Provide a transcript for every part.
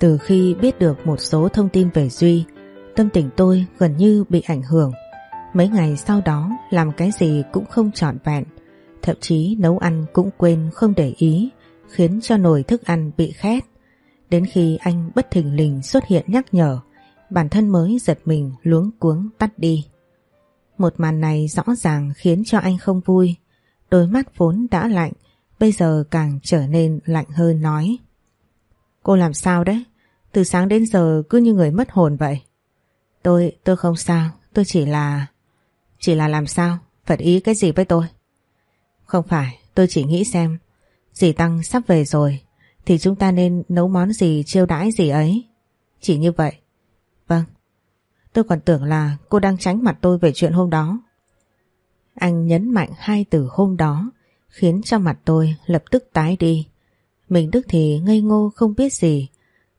Từ khi biết được một số thông tin về Duy, tâm tình tôi gần như bị ảnh hưởng. Mấy ngày sau đó làm cái gì cũng không trọn vẹn, thậm chí nấu ăn cũng quên không để ý, khiến cho nồi thức ăn bị khét. Đến khi anh bất thình lình xuất hiện nhắc nhở, bản thân mới giật mình luống cuống tắt đi. Một màn này rõ ràng khiến cho anh không vui, đôi mắt vốn đã lạnh, bây giờ càng trở nên lạnh hơn nói. Cô làm sao đấy? Từ sáng đến giờ cứ như người mất hồn vậy. Tôi, tôi không sao, tôi chỉ là... Chỉ là làm sao? Phật ý cái gì với tôi? Không phải, tôi chỉ nghĩ xem Dì Tăng sắp về rồi Thì chúng ta nên nấu món gì chiêu đãi gì ấy Chỉ như vậy Vâng Tôi còn tưởng là cô đang tránh mặt tôi về chuyện hôm đó Anh nhấn mạnh hai từ hôm đó Khiến cho mặt tôi lập tức tái đi mình Đức thì ngây ngô không biết gì.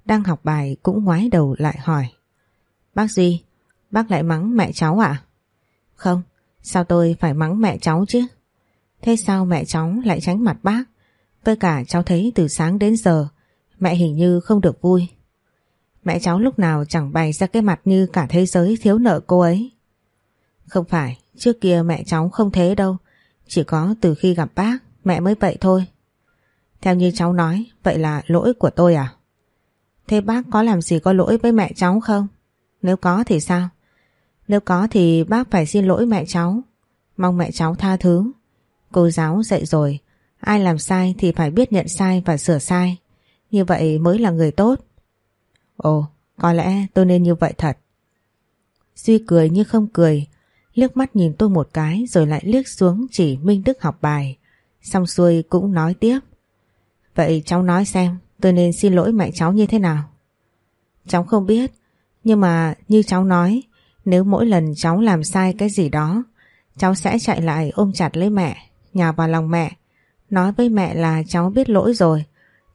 Đang học bài cũng ngoái đầu lại hỏi. Bác Duy, Bác lại mắng mẹ cháu ạ? Không, Sao tôi phải mắng mẹ cháu chứ? Thế sao mẹ cháu lại tránh mặt bác? Với cả cháu thấy từ sáng đến giờ, Mẹ hình như không được vui. Mẹ cháu lúc nào chẳng bày ra cái mặt như cả thế giới thiếu nợ cô ấy. Không phải, Trước kia mẹ cháu không thế đâu. Chỉ có từ khi gặp bác, Mẹ mới vậy thôi. Theo như cháu nói Vậy là lỗi của tôi à Thế bác có làm gì có lỗi với mẹ cháu không Nếu có thì sao Nếu có thì bác phải xin lỗi mẹ cháu Mong mẹ cháu tha thứ Cô giáo dạy rồi, ai làm sai thì phải biết nhận sai và sửa sai. Như vậy mới là người tốt. Ồ, có lẽ tôi nên như vậy thật. Duy cười như không cười, liếc mắt nhìn tôi một cái rồi lại liếc xuống chỉ Minh Đức học bài. Xong xuôi cũng nói tiếp. Vậy cháu nói xem tôi nên xin lỗi mẹ cháu như thế nào? Cháu không biết, nhưng mà như cháu nói, nếu mỗi lần cháu làm sai cái gì đó, cháu sẽ chạy lại ôm chặt lấy mẹ nhào vào lòng mẹ, nói với mẹ là cháu biết lỗi rồi,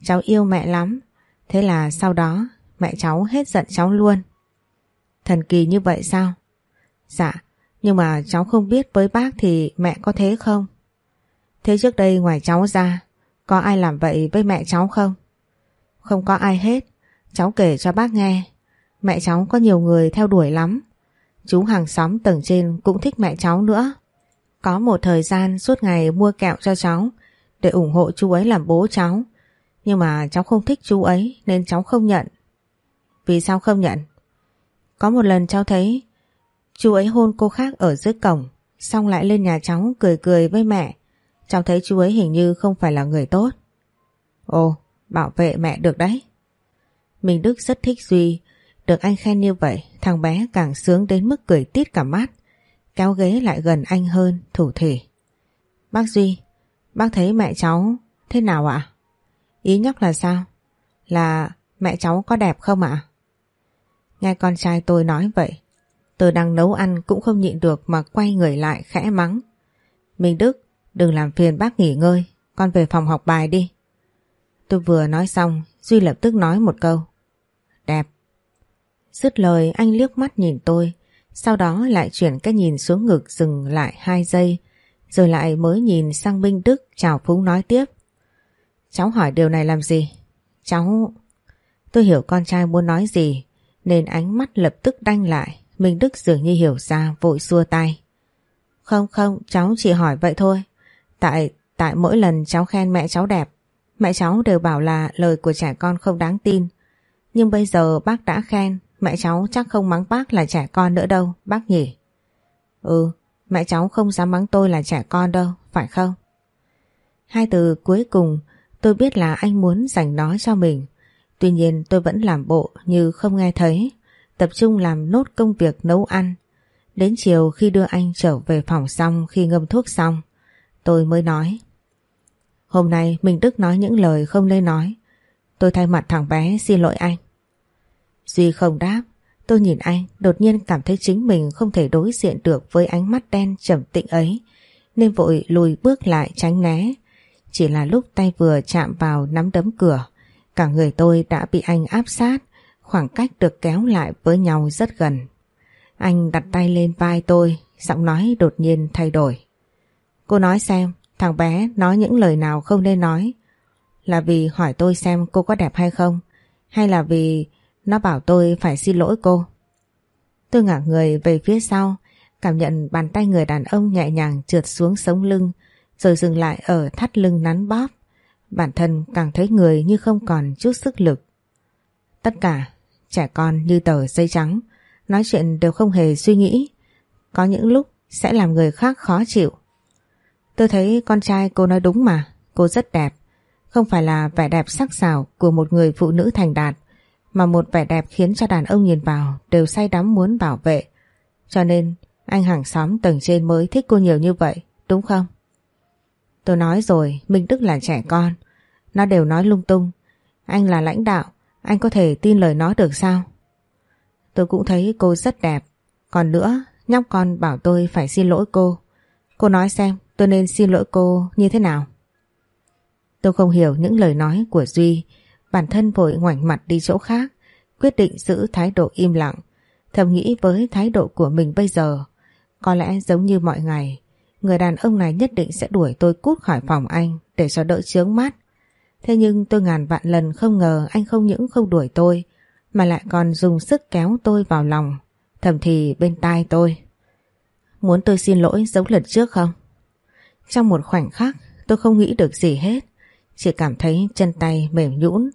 cháu yêu mẹ lắm. Thế là sau đó mẹ cháu hết giận cháu luôn. Thần kỳ như vậy sao? Dạ, nhưng mà cháu không biết với bác thì mẹ có thế không? Thế trước đây ngoài cháu ra, có ai làm vậy với mẹ cháu không? Không có ai hết, cháu kể cho bác nghe. Mẹ cháu có nhiều người theo đuổi lắm. Chú hàng xóm tầng trên cũng thích mẹ cháu nữa. Có một thời gian suốt ngày mua kẹo cho cháu để ủng hộ chú ấy làm bố cháu. Nhưng mà cháu không thích chú ấy nên cháu không nhận. Vì sao không nhận? Có một lần cháu thấy chú ấy hôn cô khác ở dưới cổng xong lại lên nhà cháu cười cười với mẹ. Cháu thấy chú ấy hình như không phải là người tốt. Ồ, bảo vệ mẹ được đấy. Mình Đức rất thích Duy. Được anh khen như vậy, thằng bé càng sướng đến mức cười tít cả mắt kéo ghế lại gần anh hơn, thủ thỉ. Bác Duy, bác thấy mẹ cháu thế nào ạ? Ý nhắc là sao? Là mẹ cháu có đẹp không ạ? Nghe con trai tôi nói vậy, tôi đang nấu ăn cũng không nhịn được mà quay người lại khẽ mắng. Minh Đức, đừng làm phiền bác nghỉ ngơi, con về phòng học bài đi. Tôi vừa nói xong, Duy lập tức nói một câu. Đẹp. Dứt lời anh liếc mắt nhìn tôi, sau đó lại chuyển cái nhìn xuống ngực dừng lại hai giây Rồi lại mới nhìn sang Minh Đức chào phúng nói tiếp Cháu hỏi điều này làm gì? Cháu... Tôi hiểu con trai muốn nói gì Nên ánh mắt lập tức đanh lại Minh Đức dường như hiểu ra vội xua tay Không không cháu chỉ hỏi vậy thôi Tại tại mỗi lần cháu khen mẹ cháu đẹp Mẹ cháu đều bảo là lời của trẻ con không đáng tin Nhưng bây giờ bác đã khen Mẹ cháu chắc không mắng bác là trẻ con nữa đâu, bác nhỉ? Ừ, mẹ cháu không dám mắng tôi là trẻ con đâu, phải không? Hai từ cuối cùng tôi biết là anh muốn dành nó cho mình. Tuy nhiên tôi vẫn làm bộ như không nghe thấy, tập trung làm nốt công việc nấu ăn. Đến chiều khi đưa anh trở về phòng xong khi ngâm thuốc xong, tôi mới nói. Hôm nay mình Đức nói những lời không nên nói. Tôi thay mặt thằng bé xin lỗi anh. Duy không đáp. Tôi nhìn anh đột nhiên cảm thấy chính mình không thể đối diện được với ánh mắt đen trầm tĩnh ấy, nên vội lùi bước lại tránh né. Chỉ là lúc tay vừa chạm vào nắm đấm cửa, cả người tôi đã bị anh áp sát, khoảng cách được kéo lại với nhau rất gần. Anh đặt tay lên vai tôi, giọng nói đột nhiên thay đổi. Cô nói xem thằng bé nói những lời nào không nên nói là vì hỏi tôi xem cô có đẹp hay không hay là vì nó bảo tôi phải xin lỗi cô. Tôi ngả người về phía sau, cảm nhận bàn tay người đàn ông nhẹ nhàng trượt xuống sống lưng, rồi dừng lại ở thắt lưng nắn bóp. Bản thân càng thấy người như không còn chút sức lực. Tất cả, trẻ con như tờ dây trắng, nói chuyện đều không hề suy nghĩ. Có những lúc sẽ làm người khác khó chịu. Tôi thấy con trai cô nói đúng mà, cô rất đẹp. Không phải là vẻ đẹp sắc sảo của một người phụ nữ thành đạt, mà một vẻ đẹp khiến cho đàn ông nhìn vào đều say đắm muốn bảo vệ. Cho nên anh hàng xóm tầng trên mới thích cô nhiều như vậy, đúng không? Tôi nói rồi, Minh Đức là trẻ con. Nó đều nói lung tung. Anh là lãnh đạo, anh có thể tin lời nó được sao? Tôi cũng thấy cô rất đẹp. Còn nữa, nhóc con bảo tôi phải xin lỗi cô. Cô nói xem tôi nên xin lỗi cô như thế nào? Tôi không hiểu những lời nói của Duy Bản thân vội ngoảnh mặt đi chỗ khác, quyết định giữ thái độ im lặng, thầm nghĩ với thái độ của mình bây giờ. Có lẽ giống như mọi ngày, người đàn ông này nhất định sẽ đuổi tôi cút khỏi phòng anh để cho đỡ chướng mắt. Thế nhưng tôi ngàn vạn lần không ngờ anh không những không đuổi tôi, mà lại còn dùng sức kéo tôi vào lòng, thầm thì bên tai tôi. Muốn tôi xin lỗi giống lần trước không? Trong một khoảnh khắc tôi không nghĩ được gì hết, chỉ cảm thấy chân tay mềm nhũn,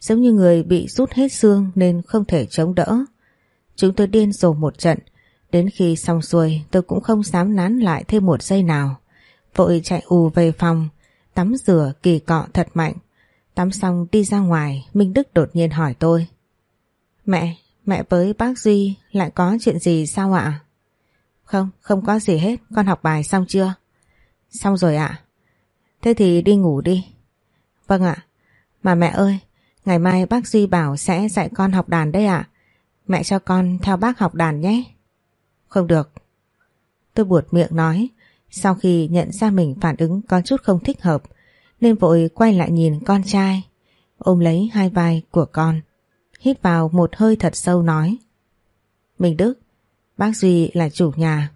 giống như người bị rút hết xương nên không thể chống đỡ. Chúng tôi điên rồ một trận, đến khi xong xuôi tôi cũng không dám nán lại thêm một giây nào. Vội chạy ù về phòng, tắm rửa kỳ cọ thật mạnh. Tắm xong đi ra ngoài, Minh Đức đột nhiên hỏi tôi. Mẹ, mẹ với bác Duy lại có chuyện gì sao ạ? Không, không có gì hết, con học bài xong chưa? Xong rồi ạ. Thế thì đi ngủ đi. Vâng ạ. Mà mẹ ơi, Ngày mai bác Duy bảo sẽ dạy con học đàn đấy ạ. Mẹ cho con theo bác học đàn nhé. Không được. Tôi buột miệng nói, sau khi nhận ra mình phản ứng có chút không thích hợp, nên vội quay lại nhìn con trai, ôm lấy hai vai của con, hít vào một hơi thật sâu nói. Minh Đức, bác Duy là chủ nhà,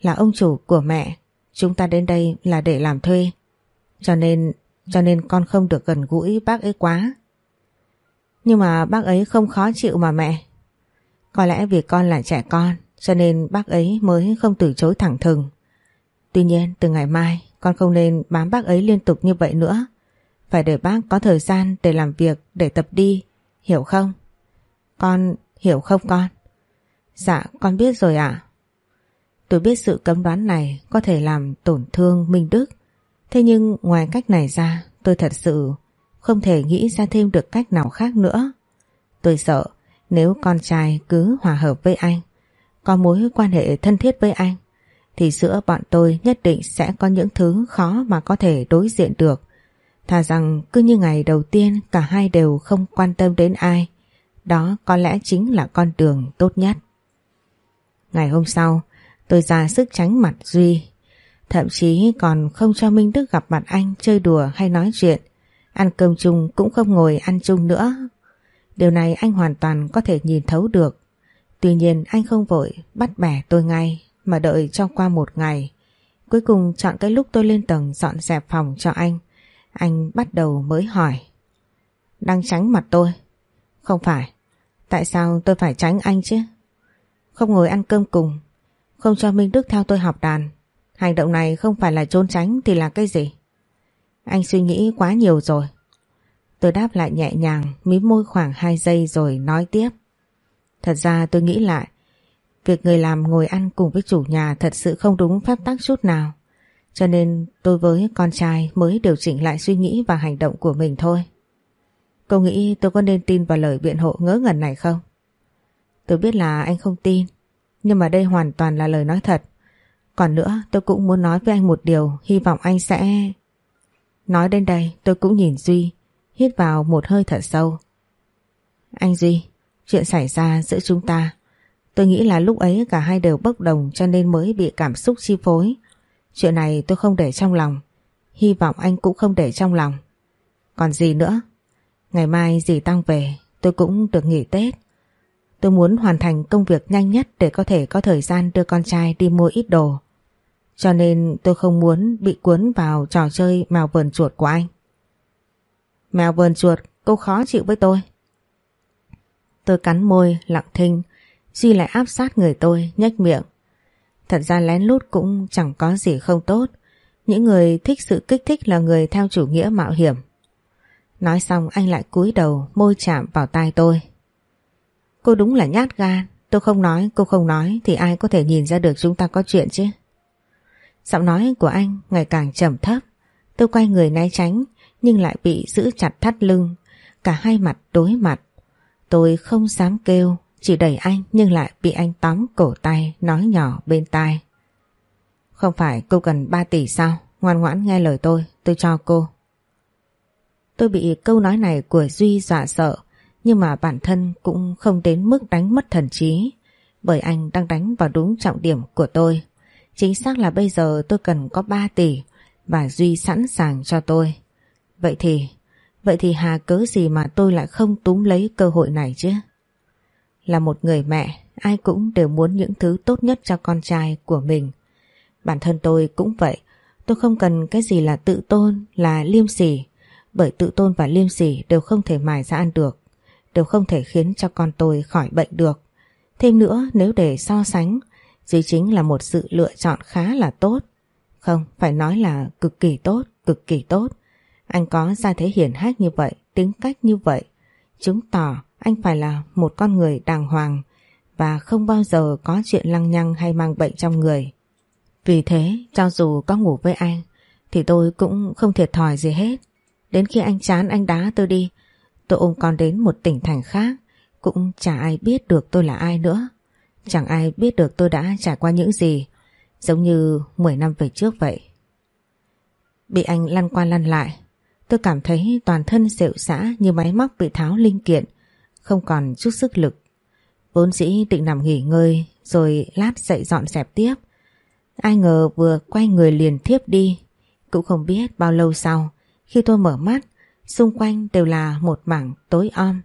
là ông chủ của mẹ, chúng ta đến đây là để làm thuê. Cho nên, cho nên con không được gần gũi bác ấy quá. Nhưng mà bác ấy không khó chịu mà mẹ. Có lẽ vì con là trẻ con cho nên bác ấy mới không từ chối thẳng thừng. Tuy nhiên từ ngày mai con không nên bám bác ấy liên tục như vậy nữa. Phải để bác có thời gian để làm việc, để tập đi, hiểu không? Con hiểu không con? Dạ con biết rồi ạ. Tôi biết sự cấm đoán này có thể làm tổn thương Minh Đức. Thế nhưng ngoài cách này ra tôi thật sự không thể nghĩ ra thêm được cách nào khác nữa. Tôi sợ nếu con trai cứ hòa hợp với anh, có mối quan hệ thân thiết với anh, thì giữa bọn tôi nhất định sẽ có những thứ khó mà có thể đối diện được. Thà rằng cứ như ngày đầu tiên cả hai đều không quan tâm đến ai, đó có lẽ chính là con đường tốt nhất. Ngày hôm sau, tôi ra sức tránh mặt Duy, thậm chí còn không cho Minh Đức gặp mặt anh chơi đùa hay nói chuyện. Ăn cơm chung cũng không ngồi ăn chung nữa. Điều này anh hoàn toàn có thể nhìn thấu được. Tuy nhiên anh không vội bắt bẻ tôi ngay mà đợi cho qua một ngày. Cuối cùng chọn cái lúc tôi lên tầng dọn dẹp phòng cho anh. Anh bắt đầu mới hỏi. Đang tránh mặt tôi. Không phải. Tại sao tôi phải tránh anh chứ? Không ngồi ăn cơm cùng. Không cho Minh Đức theo tôi học đàn. Hành động này không phải là trốn tránh thì là cái gì? Anh suy nghĩ quá nhiều rồi. Tôi đáp lại nhẹ nhàng, mím môi khoảng 2 giây rồi nói tiếp. Thật ra tôi nghĩ lại, việc người làm ngồi ăn cùng với chủ nhà thật sự không đúng phép tắc chút nào. Cho nên tôi với con trai mới điều chỉnh lại suy nghĩ và hành động của mình thôi. Cô nghĩ tôi có nên tin vào lời biện hộ ngớ ngẩn này không? Tôi biết là anh không tin, nhưng mà đây hoàn toàn là lời nói thật. Còn nữa tôi cũng muốn nói với anh một điều, hy vọng anh sẽ... Nói đến đây tôi cũng nhìn Duy, hít vào một hơi thở sâu. Anh Duy, chuyện xảy ra giữa chúng ta, tôi nghĩ là lúc ấy cả hai đều bốc đồng cho nên mới bị cảm xúc chi phối. Chuyện này tôi không để trong lòng, hy vọng anh cũng không để trong lòng. Còn gì nữa? Ngày mai dì Tăng về, tôi cũng được nghỉ Tết. Tôi muốn hoàn thành công việc nhanh nhất để có thể có thời gian đưa con trai đi mua ít đồ. Cho nên tôi không muốn bị cuốn vào trò chơi mèo vườn chuột của anh. Mèo vườn chuột, cô khó chịu với tôi. Tôi cắn môi, lặng thinh, Duy lại áp sát người tôi, nhếch miệng. Thật ra lén lút cũng chẳng có gì không tốt. Những người thích sự kích thích là người theo chủ nghĩa mạo hiểm. Nói xong anh lại cúi đầu môi chạm vào tai tôi. Cô đúng là nhát gan, tôi không nói, cô không nói thì ai có thể nhìn ra được chúng ta có chuyện chứ. Giọng nói của anh ngày càng trầm thấp, tôi quay người né tránh nhưng lại bị giữ chặt thắt lưng, cả hai mặt đối mặt. Tôi không dám kêu, chỉ đẩy anh nhưng lại bị anh tóm cổ tay nói nhỏ bên tai. Không phải cô cần 3 tỷ sao? Ngoan ngoãn nghe lời tôi, tôi cho cô. Tôi bị câu nói này của Duy dọa sợ, nhưng mà bản thân cũng không đến mức đánh mất thần trí, bởi anh đang đánh vào đúng trọng điểm của tôi. Chính xác là bây giờ tôi cần có 3 tỷ và Duy sẵn sàng cho tôi. Vậy thì, vậy thì hà cớ gì mà tôi lại không túm lấy cơ hội này chứ? Là một người mẹ, ai cũng đều muốn những thứ tốt nhất cho con trai của mình. Bản thân tôi cũng vậy, tôi không cần cái gì là tự tôn, là liêm sỉ, bởi tự tôn và liêm sỉ đều không thể mài ra ăn được, đều không thể khiến cho con tôi khỏi bệnh được. Thêm nữa nếu để so sánh, dưới chính là một sự lựa chọn khá là tốt. Không, phải nói là cực kỳ tốt, cực kỳ tốt. Anh có ra thế hiển hách như vậy, tính cách như vậy. Chứng tỏ anh phải là một con người đàng hoàng và không bao giờ có chuyện lăng nhăng hay mang bệnh trong người. Vì thế, cho dù có ngủ với anh, thì tôi cũng không thiệt thòi gì hết. Đến khi anh chán anh đá tôi đi, tôi ôm con đến một tỉnh thành khác, cũng chả ai biết được tôi là ai nữa. Chẳng ai biết được tôi đã trải qua những gì, giống như 10 năm về trước vậy. Bị anh lăn qua lăn lại, tôi cảm thấy toàn thân xệu xã như máy móc bị tháo linh kiện, không còn chút sức lực. Vốn dĩ định nằm nghỉ ngơi rồi lát dậy dọn dẹp tiếp. Ai ngờ vừa quay người liền thiếp đi, cũng không biết bao lâu sau, khi tôi mở mắt, xung quanh đều là một mảng tối om,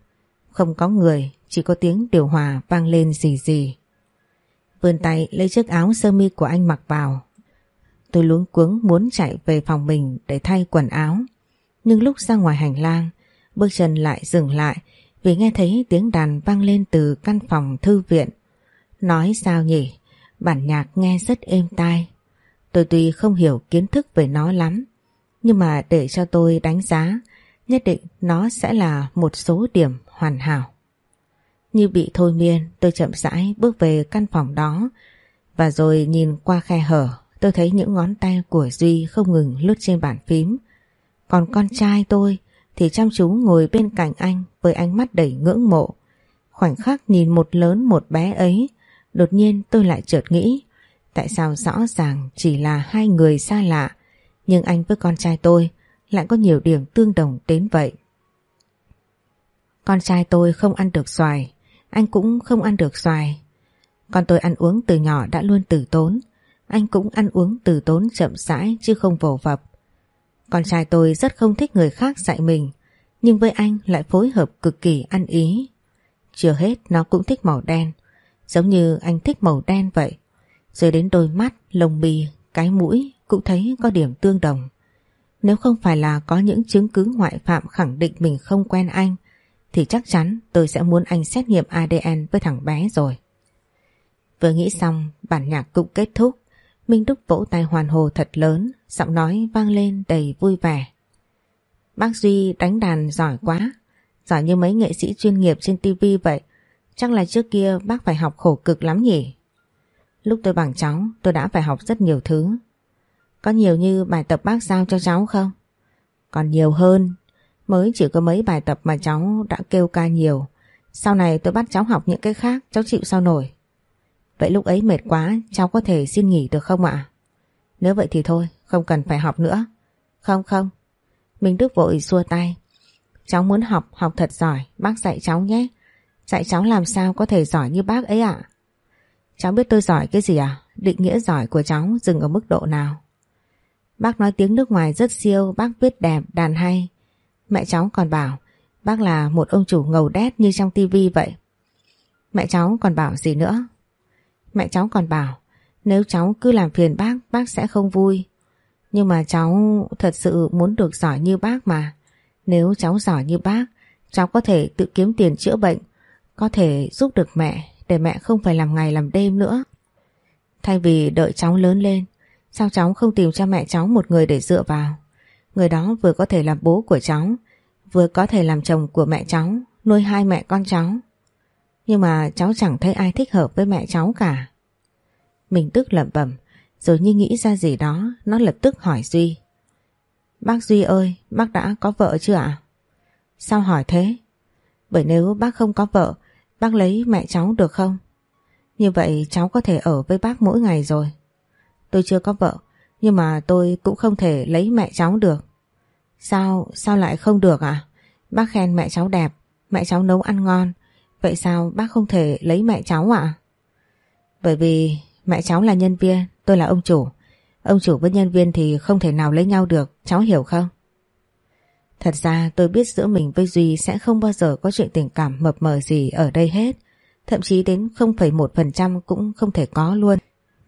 không có người, chỉ có tiếng điều hòa vang lên gì gì. Vươn tay lấy chiếc áo sơ mi của anh mặc vào. Tôi luống cuống muốn chạy về phòng mình để thay quần áo. Nhưng lúc ra ngoài hành lang, bước chân lại dừng lại vì nghe thấy tiếng đàn vang lên từ căn phòng thư viện. Nói sao nhỉ? Bản nhạc nghe rất êm tai. Tôi tuy không hiểu kiến thức về nó lắm, nhưng mà để cho tôi đánh giá, nhất định nó sẽ là một số điểm hoàn hảo. Như bị thôi miên, tôi chậm rãi bước về căn phòng đó và rồi nhìn qua khe hở, tôi thấy những ngón tay của Duy không ngừng lướt trên bàn phím. Còn con trai tôi thì chăm chú ngồi bên cạnh anh với ánh mắt đầy ngưỡng mộ. Khoảnh khắc nhìn một lớn một bé ấy, đột nhiên tôi lại chợt nghĩ tại sao rõ ràng chỉ là hai người xa lạ nhưng anh với con trai tôi lại có nhiều điểm tương đồng đến vậy. Con trai tôi không ăn được xoài, anh cũng không ăn được xoài. Con tôi ăn uống từ nhỏ đã luôn tử tốn, anh cũng ăn uống từ tốn chậm rãi chứ không vồ vập. Con trai tôi rất không thích người khác dạy mình, nhưng với anh lại phối hợp cực kỳ ăn ý. Chưa hết nó cũng thích màu đen, giống như anh thích màu đen vậy. Rồi đến đôi mắt, lông mi, cái mũi cũng thấy có điểm tương đồng. Nếu không phải là có những chứng cứ ngoại phạm khẳng định mình không quen anh, thì chắc chắn tôi sẽ muốn anh xét nghiệm ADN với thằng bé rồi. Vừa nghĩ xong, bản nhạc cũng kết thúc. Minh Đức vỗ tay hoàn hồ thật lớn, giọng nói vang lên đầy vui vẻ. Bác Duy đánh đàn giỏi quá, giỏi như mấy nghệ sĩ chuyên nghiệp trên TV vậy. Chắc là trước kia bác phải học khổ cực lắm nhỉ? Lúc tôi bằng cháu, tôi đã phải học rất nhiều thứ. Có nhiều như bài tập bác giao cho cháu không? Còn nhiều hơn, mới chỉ có mấy bài tập mà cháu đã kêu ca nhiều. Sau này tôi bắt cháu học những cái khác, cháu chịu sao nổi. Vậy lúc ấy mệt quá, cháu có thể xin nghỉ được không ạ? Nếu vậy thì thôi, không cần phải học nữa. Không không. Minh Đức vội xua tay. Cháu muốn học, học thật giỏi, bác dạy cháu nhé. Dạy cháu làm sao có thể giỏi như bác ấy ạ? Cháu biết tôi giỏi cái gì à? Định nghĩa giỏi của cháu dừng ở mức độ nào? Bác nói tiếng nước ngoài rất siêu, bác viết đẹp, đàn hay. Mẹ cháu còn bảo, bác là một ông chủ ngầu đét như trong tivi vậy. Mẹ cháu còn bảo gì nữa? Mẹ cháu còn bảo, nếu cháu cứ làm phiền bác, bác sẽ không vui. Nhưng mà cháu thật sự muốn được giỏi như bác mà. Nếu cháu giỏi như bác, cháu có thể tự kiếm tiền chữa bệnh, có thể giúp được mẹ để mẹ không phải làm ngày làm đêm nữa. Thay vì đợi cháu lớn lên, sao cháu không tìm cho mẹ cháu một người để dựa vào? Người đó vừa có thể làm bố của cháu, vừa có thể làm chồng của mẹ cháu, nuôi hai mẹ con cháu. Nhưng mà cháu chẳng thấy ai thích hợp với mẹ cháu cả. Mình tức lẩm bẩm, rồi như nghĩ ra gì đó, nó lập tức hỏi Duy. Bác Duy ơi, bác đã có vợ chưa ạ? Sao hỏi thế? Bởi nếu bác không có vợ, bác lấy mẹ cháu được không? Như vậy cháu có thể ở với bác mỗi ngày rồi. Tôi chưa có vợ, nhưng mà tôi cũng không thể lấy mẹ cháu được. Sao, sao lại không được à Bác khen mẹ cháu đẹp, mẹ cháu nấu ăn ngon. Vậy sao bác không thể lấy mẹ cháu ạ? Bởi vì mẹ cháu là nhân viên, tôi là ông chủ. Ông chủ với nhân viên thì không thể nào lấy nhau được, cháu hiểu không? Thật ra tôi biết giữa mình với Duy sẽ không bao giờ có chuyện tình cảm mập mờ gì ở đây hết. Thậm chí đến 0,1% cũng không thể có luôn.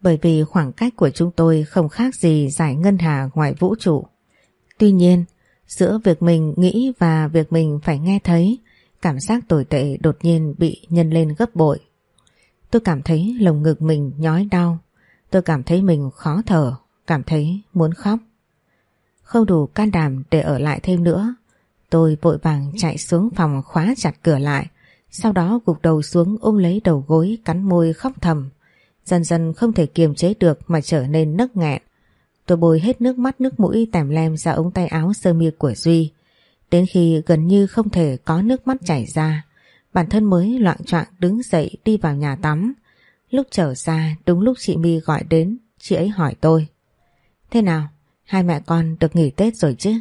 Bởi vì khoảng cách của chúng tôi không khác gì giải ngân hà ngoài vũ trụ. Tuy nhiên, giữa việc mình nghĩ và việc mình phải nghe thấy, cảm giác tồi tệ đột nhiên bị nhân lên gấp bội. Tôi cảm thấy lồng ngực mình nhói đau. Tôi cảm thấy mình khó thở, cảm thấy muốn khóc. Không đủ can đảm để ở lại thêm nữa. Tôi vội vàng chạy xuống phòng khóa chặt cửa lại. Sau đó gục đầu xuống ôm lấy đầu gối cắn môi khóc thầm. Dần dần không thể kiềm chế được mà trở nên nấc nghẹn. Tôi bôi hết nước mắt nước mũi tèm lem ra ống tay áo sơ mi của Duy. Đến khi gần như không thể có nước mắt chảy ra, bản thân mới loạn trọng đứng dậy đi vào nhà tắm. Lúc trở ra đúng lúc chị My gọi đến, chị ấy hỏi tôi. Thế nào, hai mẹ con được nghỉ Tết rồi chứ?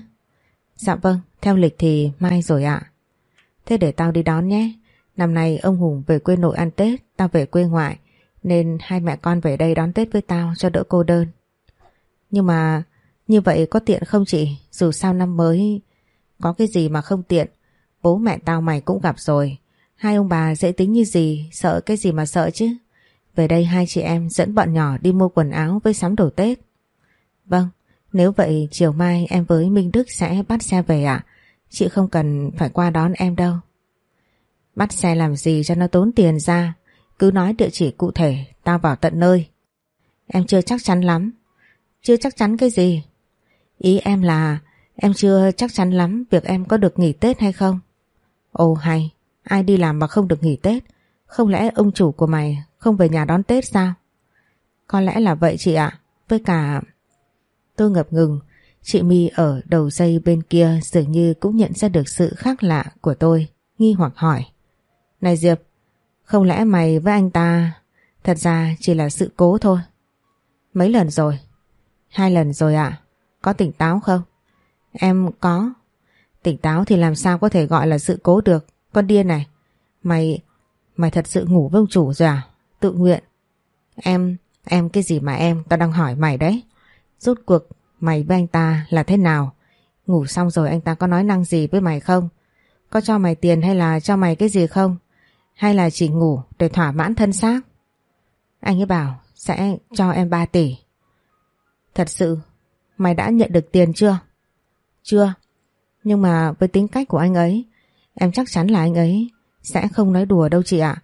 Dạ vâng, theo lịch thì mai rồi ạ. Thế để tao đi đón nhé. Năm nay ông Hùng về quê nội ăn Tết, tao về quê ngoại, nên hai mẹ con về đây đón Tết với tao cho đỡ cô đơn. Nhưng mà như vậy có tiện không chị? Dù sao năm mới có cái gì mà không tiện. Bố mẹ tao mày cũng gặp rồi. Hai ông bà dễ tính như gì, sợ cái gì mà sợ chứ? Về đây hai chị em dẫn bọn nhỏ đi mua quần áo với sắm đồ Tết. Vâng, nếu vậy chiều mai em với Minh Đức sẽ bắt xe về ạ. Chị không cần phải qua đón em đâu. Bắt xe làm gì cho nó tốn tiền ra. Cứ nói địa chỉ cụ thể, tao vào tận nơi. Em chưa chắc chắn lắm. Chưa chắc chắn cái gì? Ý em là em chưa chắc chắn lắm việc em có được nghỉ Tết hay không. Ồ hay, ai đi làm mà không được nghỉ Tết? Không lẽ ông chủ của mày không về nhà đón Tết sao? Có lẽ là vậy chị ạ. Với cả... Tôi ngập ngừng, chị My ở đầu dây bên kia dường như cũng nhận ra được sự khác lạ của tôi, nghi hoặc hỏi. Này Diệp, không lẽ mày với anh ta, thật ra chỉ là sự cố thôi? Mấy lần rồi? Hai lần rồi ạ. Có tỉnh táo không? Em có. Tỉnh táo thì làm sao có thể gọi là sự cố được. Con điên này. Mày... Mày thật sự ngủ với ông chủ rồi à? Tự nguyện. Em... Em cái gì mà em? Tao đang hỏi mày đấy. Rốt cuộc, mày với anh ta là thế nào? Ngủ xong rồi anh ta có nói năng gì với mày không? Có cho mày tiền hay là cho mày cái gì không? Hay là chỉ ngủ để thỏa mãn thân xác? Anh ấy bảo sẽ cho em 3 tỷ. Thật sự, mày đã nhận được tiền chưa? Chưa. Nhưng mà với tính cách của anh ấy, em chắc chắn là anh ấy sẽ không nói đùa đâu chị ạ.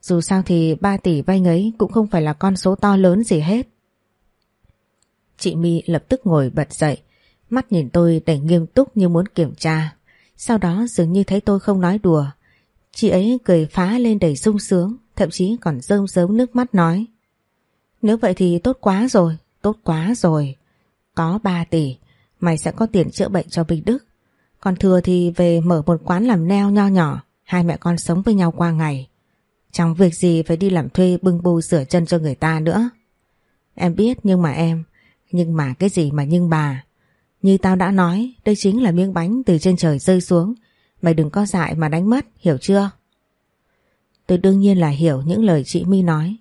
Dù sao thì 3 tỷ vay ấy cũng không phải là con số to lớn gì hết. Chị My lập tức ngồi bật dậy, mắt nhìn tôi đầy nghiêm túc như muốn kiểm tra. Sau đó dường như thấy tôi không nói đùa. Chị ấy cười phá lên đầy sung sướng, thậm chí còn rơm rớm nước mắt nói. Nếu vậy thì tốt quá rồi, tốt quá rồi. Có 3 tỷ, mày sẽ có tiền chữa bệnh cho Bình Đức. Còn thừa thì về mở một quán làm neo nho nhỏ, hai mẹ con sống với nhau qua ngày. Chẳng việc gì phải đi làm thuê bưng bù sửa chân cho người ta nữa. Em biết nhưng mà em, nhưng mà cái gì mà nhưng bà. Như tao đã nói, đây chính là miếng bánh từ trên trời rơi xuống. Mày đừng có dại mà đánh mất, hiểu chưa? Tôi đương nhiên là hiểu những lời chị My nói.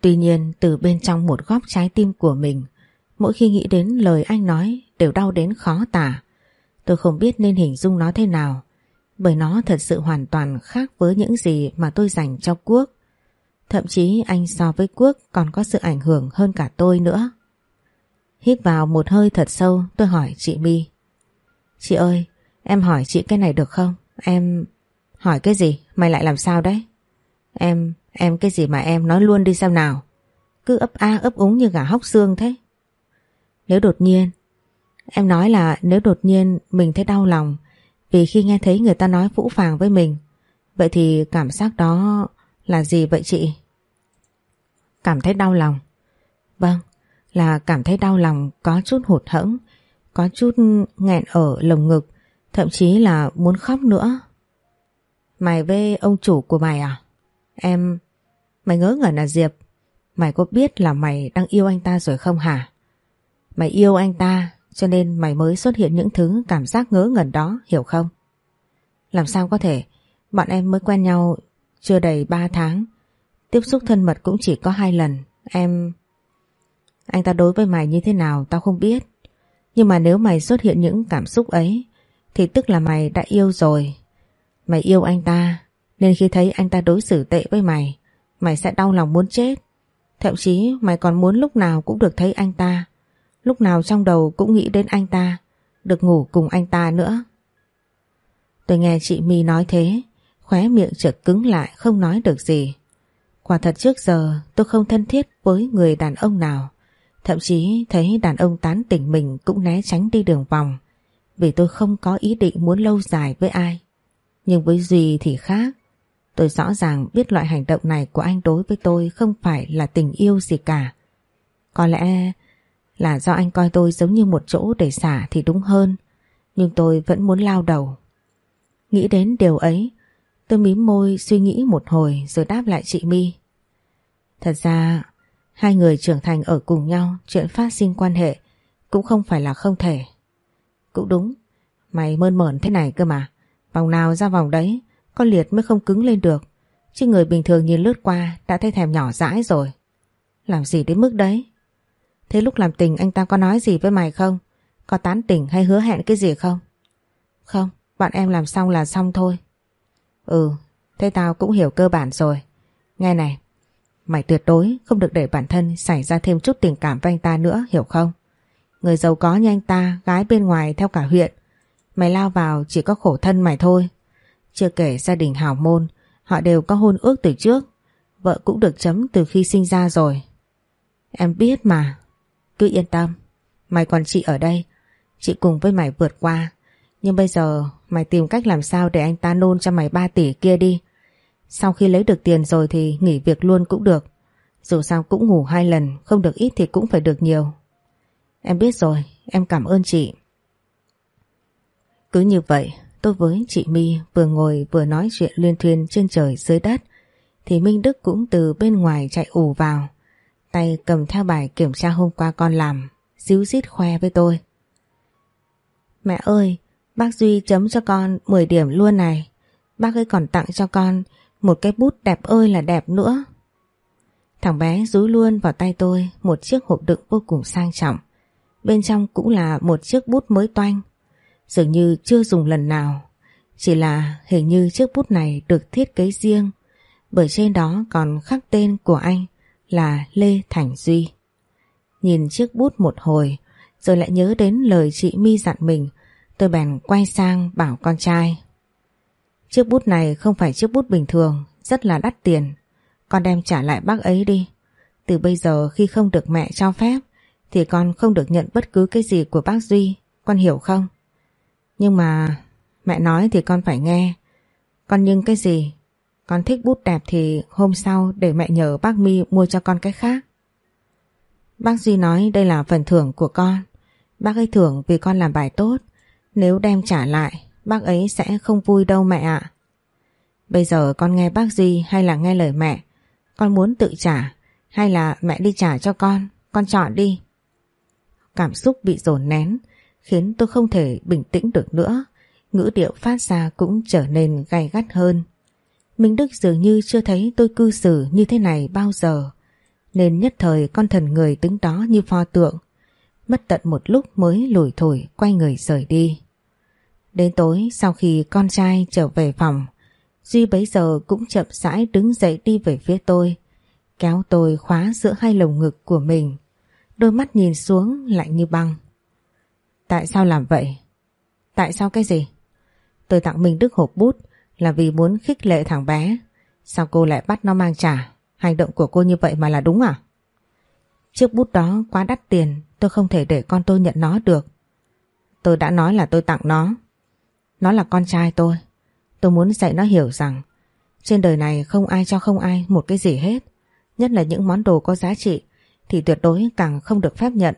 Tuy nhiên từ bên trong một góc trái tim của mình, mỗi khi nghĩ đến lời anh nói đều đau đến khó tả. Tôi không biết nên hình dung nó thế nào, bởi nó thật sự hoàn toàn khác với những gì mà tôi dành cho Quốc. Thậm chí anh so với Quốc còn có sự ảnh hưởng hơn cả tôi nữa. Hít vào một hơi thật sâu tôi hỏi chị My. Chị ơi, em hỏi chị cái này được không? Em... Hỏi cái gì? Mày lại làm sao đấy? Em... Em cái gì mà em nói luôn đi sao nào? Cứ ấp a ấp úng như gà hóc xương thế. Nếu đột nhiên... Em nói là nếu đột nhiên mình thấy đau lòng vì khi nghe thấy người ta nói phũ phàng với mình Vậy thì cảm giác đó là gì vậy chị? Cảm thấy đau lòng Vâng, là cảm thấy đau lòng có chút hụt hẫng Có chút nghẹn ở lồng ngực Thậm chí là muốn khóc nữa Mày với ông chủ của mày à? Em... Mày ngớ ngẩn là Diệp? Mày có biết là mày đang yêu anh ta rồi không hả? Mày yêu anh ta cho nên mày mới xuất hiện những thứ cảm giác ngớ ngẩn đó, hiểu không? Làm sao có thể, bọn em mới quen nhau chưa đầy 3 tháng, tiếp xúc thân mật cũng chỉ có hai lần, em... Anh ta đối với mày như thế nào tao không biết, nhưng mà nếu mày xuất hiện những cảm xúc ấy, thì tức là mày đã yêu rồi. Mày yêu anh ta, nên khi thấy anh ta đối xử tệ với mày, mày sẽ đau lòng muốn chết. Thậm chí mày còn muốn lúc nào cũng được thấy anh ta. Lúc nào trong đầu cũng nghĩ đến anh ta Được ngủ cùng anh ta nữa. Tôi nghe chị My nói thế Khóe miệng chợt cứng lại không nói được gì. Quả thật trước giờ tôi không thân thiết với người đàn ông nào. Thậm chí thấy đàn ông tán tỉnh mình cũng né tránh đi đường vòng. Vì tôi không có ý định muốn lâu dài với ai. Nhưng với Duy thì khác. Tôi rõ ràng biết loại hành động này của anh đối với tôi không phải là tình yêu gì cả. Có lẽ là do anh coi tôi giống như một chỗ để xả thì đúng hơn. Nhưng tôi vẫn muốn lao đầu. Nghĩ đến điều ấy, Tôi mím môi suy nghĩ một hồi rồi đáp lại chị My. Thật ra, Hai người trưởng thành ở cùng nhau, Chuyện phát sinh quan hệ Cũng không phải là không thể. Cũng đúng Mày mơn mởn thế này cơ mà Vòng nào ra vòng đấy Con liệt mới không cứng lên được Chứ người bình thường nhìn lướt qua Đã thấy thèm nhỏ dãi rồi Làm gì đến mức đấy Thế lúc làm tình anh ta có nói gì với mày không? Có tán tỉnh hay hứa hẹn cái gì không? Không, bạn em làm xong là xong thôi. Ừ, thế tao cũng hiểu cơ bản rồi. Nghe này, mày tuyệt đối không được để bản thân xảy ra thêm chút tình cảm với anh ta nữa, hiểu không? Người giàu có như anh ta, gái bên ngoài theo cả huyện. Mày lao vào chỉ có khổ thân mày thôi. Chưa kể gia đình hào môn, họ đều có hôn ước từ trước. Vợ cũng được chấm từ khi sinh ra rồi. Em biết mà, cứ yên tâm, mày còn chị ở đây, chị cùng với mày vượt qua. Nhưng bây giờ mày tìm cách làm sao để anh ta nôn cho mày 3 tỷ kia đi. Sau khi lấy được tiền rồi thì nghỉ việc luôn cũng được. Dù sao cũng ngủ hai lần, không được ít thì cũng phải được nhiều. Em biết rồi, em cảm ơn chị. Cứ như vậy, tôi với chị My vừa ngồi vừa nói chuyện liên thuyên trên trời dưới đất, thì Minh Đức cũng từ bên ngoài chạy ù vào. Tay cầm theo bài kiểm tra hôm qua con làm xíu xít khoe với tôi Mẹ ơi Bác Duy chấm cho con 10 điểm luôn này Bác ấy còn tặng cho con Một cái bút đẹp ơi là đẹp nữa Thằng bé rúi luôn vào tay tôi Một chiếc hộp đựng vô cùng sang trọng Bên trong cũng là một chiếc bút mới toanh Dường như chưa dùng lần nào, Chỉ là hình như chiếc bút này được thiết kế riêng, Bởi trên đó còn khắc tên của anh là Lê Thành Duy. Nhìn chiếc bút một hồi, rồi lại nhớ đến lời chị Mi dặn mình, tôi bèn quay sang bảo con trai. Chiếc bút này không phải chiếc bút bình thường, rất là đắt tiền con đem trả lại bác ấy đi. Từ bây giờ khi không được mẹ cho phép thì con không được nhận bất cứ cái gì của bác Duy con hiểu không? Nhưng mà mẹ nói thì con phải nghe con nhưng cái gì con thích bút đẹp thì hôm sau để mẹ nhờ bác mi mua cho con cái khác. Bác Duy nói đây là phần thưởng của con. Bác ấy thưởng vì con làm bài tốt. Nếu đem trả lại, bác ấy sẽ không vui đâu mẹ ạ. Bây giờ con nghe bác Duy hay là nghe lời mẹ? Con muốn tự trả hay là mẹ đi trả cho con? Con chọn đi. Cảm xúc bị dồn nén khiến tôi không thể bình tĩnh được nữa. ngữ điệu phát ra cũng trở nên gay gắt hơn. Minh Đức dường như chưa thấy tôi cư xử như thế này bao giờ, nên nhất thời con thần người đứng đó như pho tượng. Mất tận một lúc mới lủi thổi quay người rời đi. Đến tối sau khi con trai trở về phòng, Duy bấy giờ cũng chậm rãi đứng dậy đi về phía tôi, kéo tôi khóa giữa hai lồng ngực của mình. Đôi mắt nhìn xuống lạnh như băng. Tại sao làm vậy? Tại sao cái gì? Tôi tặng Minh Đức hộp bút là vì muốn khích lệ thằng bé. Sao cô lại bắt nó mang trả? Hành động của cô như vậy mà là đúng à? Chiếc bút đó quá đắt tiền, tôi không thể để con tôi nhận nó được. Tôi đã nói là tôi tặng nó. Nó là con trai tôi. Tôi muốn dạy nó hiểu rằng trên đời này không ai cho không ai một cái gì hết. Nhất là những món đồ có giá trị thì tuyệt đối càng không được phép nhận.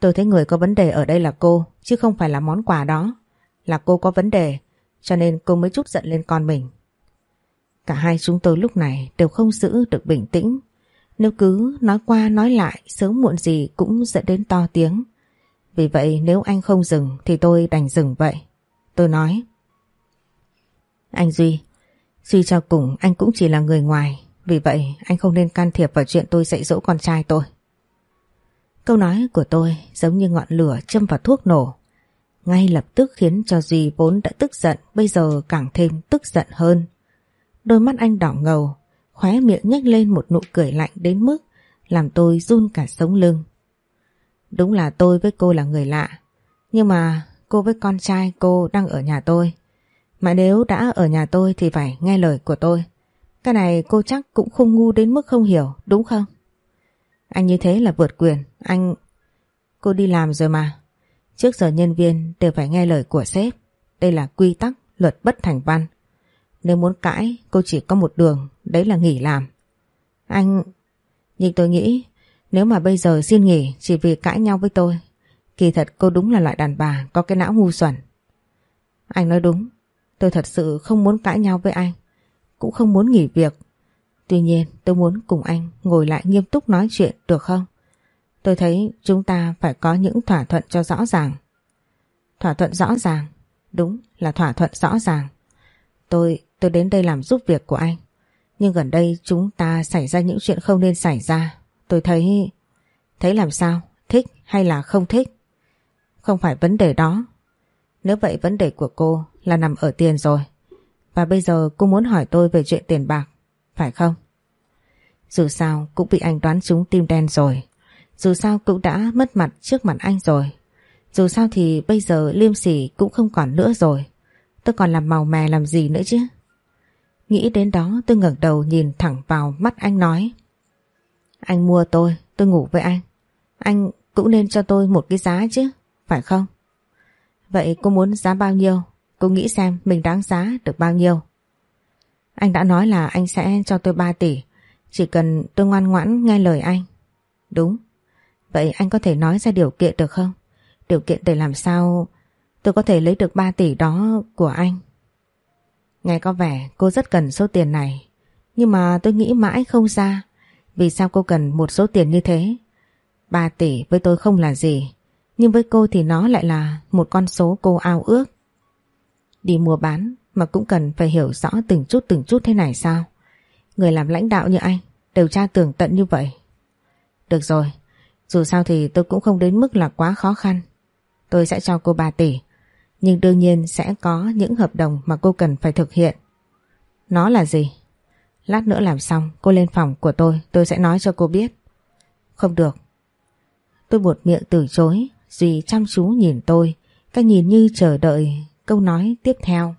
Tôi thấy người có vấn đề ở đây là cô chứ không phải là món quà đó. Là cô có vấn đề cho nên cô mới chút giận lên con mình. Cả hai chúng tôi lúc này đều không giữ được bình tĩnh. Nếu cứ nói qua nói lại sớm muộn gì cũng dẫn đến to tiếng. Vì vậy nếu anh không dừng thì tôi đành dừng vậy. Tôi nói. Anh Duy, suy cho cùng anh cũng chỉ là người ngoài. Vì vậy anh không nên can thiệp vào chuyện tôi dạy dỗ con trai tôi. Câu nói của tôi giống như ngọn lửa châm vào thuốc nổ. Ngay lập tức khiến cho Duy vốn đã tức giận bây giờ càng thêm tức giận hơn. Đôi mắt anh đỏ ngầu, khóe miệng nhếch lên một nụ cười lạnh đến mức làm tôi run cả sống lưng. Đúng là tôi với cô là người lạ, nhưng mà cô với con trai cô đang ở nhà tôi. Mà nếu đã ở nhà tôi thì phải nghe lời của tôi. Cái này cô chắc cũng không ngu đến mức không hiểu, đúng không? Anh như thế là vượt quyền, anh... Cô đi làm rồi mà. Trước giờ nhân viên đều phải nghe lời của sếp. Đây là quy tắc, luật bất thành văn. Nếu muốn cãi, cô chỉ có một đường, đấy là nghỉ làm. Anh... Nhưng tôi nghĩ, nếu mà bây giờ xin nghỉ chỉ vì cãi nhau với tôi, kỳ thật cô đúng là loại đàn bà có cái não ngu xuẩn. Anh nói đúng, tôi thật sự không muốn cãi nhau với anh, cũng không muốn nghỉ việc. Tuy nhiên tôi muốn cùng anh ngồi lại nghiêm túc nói chuyện được không? Tôi thấy chúng ta phải có những thỏa thuận cho rõ ràng. Thỏa thuận rõ ràng, đúng là thỏa thuận rõ ràng. Tôi, tôi đến đây làm giúp việc của anh. Nhưng gần đây chúng ta xảy ra những chuyện không nên xảy ra. Tôi thấy... Thấy làm sao? Thích hay là không thích? Không phải vấn đề đó. Nếu vậy vấn đề của cô là nằm ở tiền rồi. Và bây giờ cô muốn hỏi tôi về chuyện tiền bạc, phải không? Dù sao cũng bị anh đoán trúng tim đen rồi. Dù sao cũng đã mất mặt trước mặt anh rồi. Dù sao thì bây giờ liêm sỉ cũng không còn nữa rồi. Tôi còn làm màu mè làm gì nữa chứ? Nghĩ đến đó tôi ngẩng đầu nhìn thẳng vào mắt anh nói. Anh mua tôi, tôi ngủ với anh. Anh cũng nên cho tôi một cái giá chứ, phải không? Vậy cô muốn giá bao nhiêu? Cô nghĩ xem mình đáng giá được bao nhiêu? Anh đã nói là anh sẽ cho tôi 3 tỷ. Chỉ cần tôi ngoan ngoãn nghe lời anh. Đúng. Vậy anh có thể nói ra điều kiện được không? Điều kiện để làm sao tôi có thể lấy được 3 tỷ đó của anh? Nghe có vẻ cô rất cần số tiền này. Nhưng mà tôi nghĩ mãi không ra. Vì sao cô cần một số tiền như thế? 3 tỷ với tôi không là gì. Nhưng với cô thì nó lại là một con số cô ao ước. Đi mua bán mà cũng cần phải hiểu rõ từng chút từng chút thế này sao? Người làm lãnh đạo như anh, điều tra tường tận như vậy. Được rồi, dù sao thì tôi cũng không đến mức là quá khó khăn. Tôi sẽ cho cô 3 tỷ, nhưng đương nhiên sẽ có những hợp đồng mà cô cần phải thực hiện. Nó là gì? Lát nữa làm xong, cô lên phòng của tôi, tôi sẽ nói cho cô biết. Không được. Tôi buột miệng từ chối, Duy chăm chú nhìn tôi, cái nhìn như chờ đợi câu nói tiếp theo.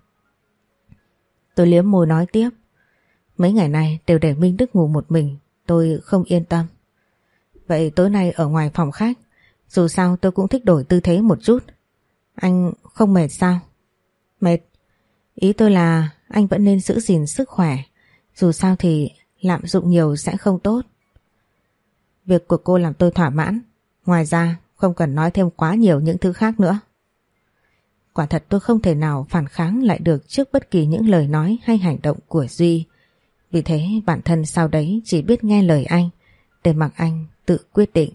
Tôi liếm môi nói tiếp. Mấy ngày này đều để Minh Đức ngủ một mình, tôi không yên tâm. Vậy tối nay ở ngoài phòng khách, dù sao tôi cũng thích đổi tư thế một chút. Anh không mệt sao? Mệt. Ý tôi là anh vẫn nên giữ gìn sức khỏe. Dù sao thì lạm dụng nhiều sẽ không tốt. Việc của cô làm tôi thỏa mãn. Ngoài ra không cần nói thêm quá nhiều những thứ khác nữa. Quả thật tôi không thể nào phản kháng lại được trước bất kỳ những lời nói hay hành động của Duy. Vì thế bản thân sau đấy chỉ biết nghe lời anh để mặc anh tự quyết định.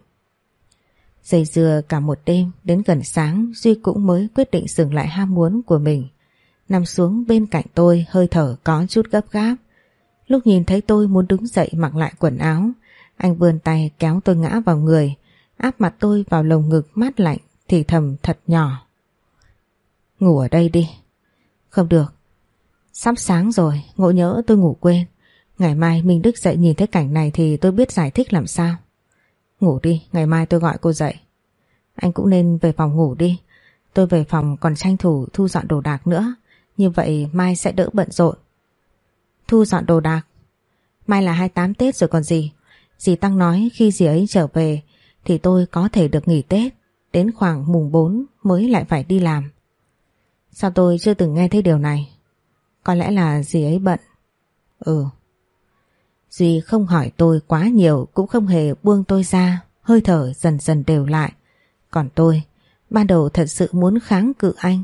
Dây dưa cả một đêm đến gần sáng Duy cũng mới quyết định dừng lại ham muốn của mình. Nằm xuống bên cạnh tôi hơi thở có chút gấp gáp. Lúc nhìn thấy tôi muốn đứng dậy mặc lại quần áo, anh vươn tay kéo tôi ngã vào người, áp mặt tôi vào lồng ngực mát lạnh thì thầm thật nhỏ. Ngủ ở đây đi. Không được. Sắp sáng rồi, ngộ nhỡ tôi ngủ quên. Ngày mai Minh Đức dậy nhìn thấy cảnh này thì tôi biết giải thích làm sao. Ngủ đi, ngày mai tôi gọi cô dậy. Anh cũng nên về phòng ngủ đi. Tôi về phòng còn tranh thủ thu dọn đồ đạc nữa. Như vậy mai sẽ đỡ bận rộn. Thu dọn đồ đạc. Mai là 28 Tết rồi còn gì. Dì Tăng nói khi dì ấy trở về thì tôi có thể được nghỉ Tết. Đến khoảng mùng 4 mới lại phải đi làm. Sao tôi chưa từng nghe thấy điều này? Có lẽ là dì ấy bận. Ừ. Dì không hỏi tôi quá nhiều cũng không hề buông tôi ra, hơi thở dần dần đều lại. Còn tôi, ban đầu thật sự muốn kháng cự anh,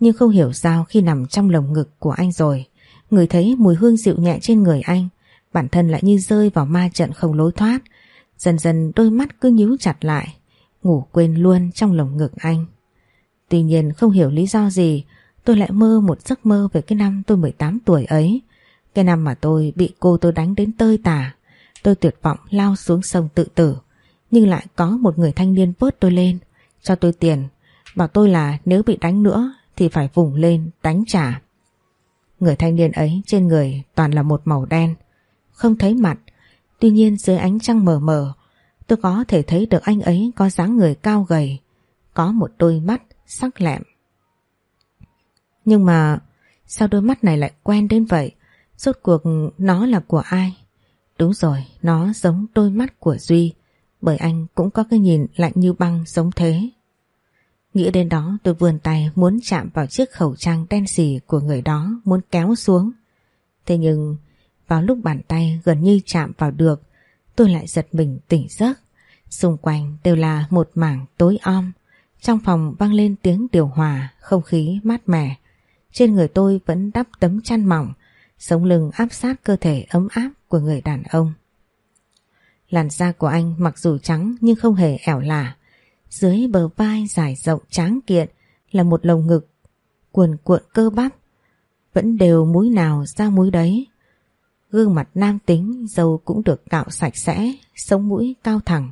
nhưng không hiểu sao khi nằm trong lồng ngực của anh rồi, người thấy mùi hương dịu nhẹ trên người anh, bản thân lại như rơi vào ma trận không lối thoát. Dần dần đôi mắt cứ nhíu chặt lại, ngủ quên luôn trong lồng ngực anh. Tuy nhiên không hiểu lý do gì, tôi lại mơ một giấc mơ về cái năm tôi 18 tuổi ấy. Cái năm mà tôi bị cô tôi đánh đến tơi tả. Tôi tuyệt vọng lao xuống sông tự tử. Nhưng lại có một người thanh niên vớt tôi lên, cho tôi tiền. Bảo tôi là nếu bị đánh nữa thì phải vùng lên đánh trả. Người thanh niên ấy trên người toàn là một màu đen. Không thấy mặt. Tuy nhiên dưới ánh trăng mờ mờ, tôi có thể thấy được anh ấy có dáng người cao gầy. Có một đôi mắt sắc lẹm. Nhưng mà sao đôi mắt này lại quen đến vậy? Rốt cuộc nó là của ai? Đúng rồi, nó giống đôi mắt của Duy, bởi anh cũng có cái nhìn lạnh như băng giống thế. Nghĩ đến đó tôi vươn tay muốn chạm vào chiếc khẩu trang đen xì của người đó, muốn kéo xuống. Thế nhưng vào lúc bàn tay gần như chạm vào được, tôi lại giật mình tỉnh giấc. Xung quanh đều là một mảng tối om. Trong phòng vang lên tiếng điều hòa, không khí mát mẻ. Trên người tôi vẫn đắp tấm chăn mỏng, sống lưng áp sát cơ thể ấm áp của người đàn ông. Làn da của anh mặc dù trắng nhưng không hề ẻo lả. Dưới bờ vai dài rộng tráng kiện là một lồng ngực, cuồn cuộn cơ bắp, vẫn đều múi nào ra múi đấy. Gương mặt nam tính, dầu cũng được cạo sạch sẽ, sống mũi cao thẳng.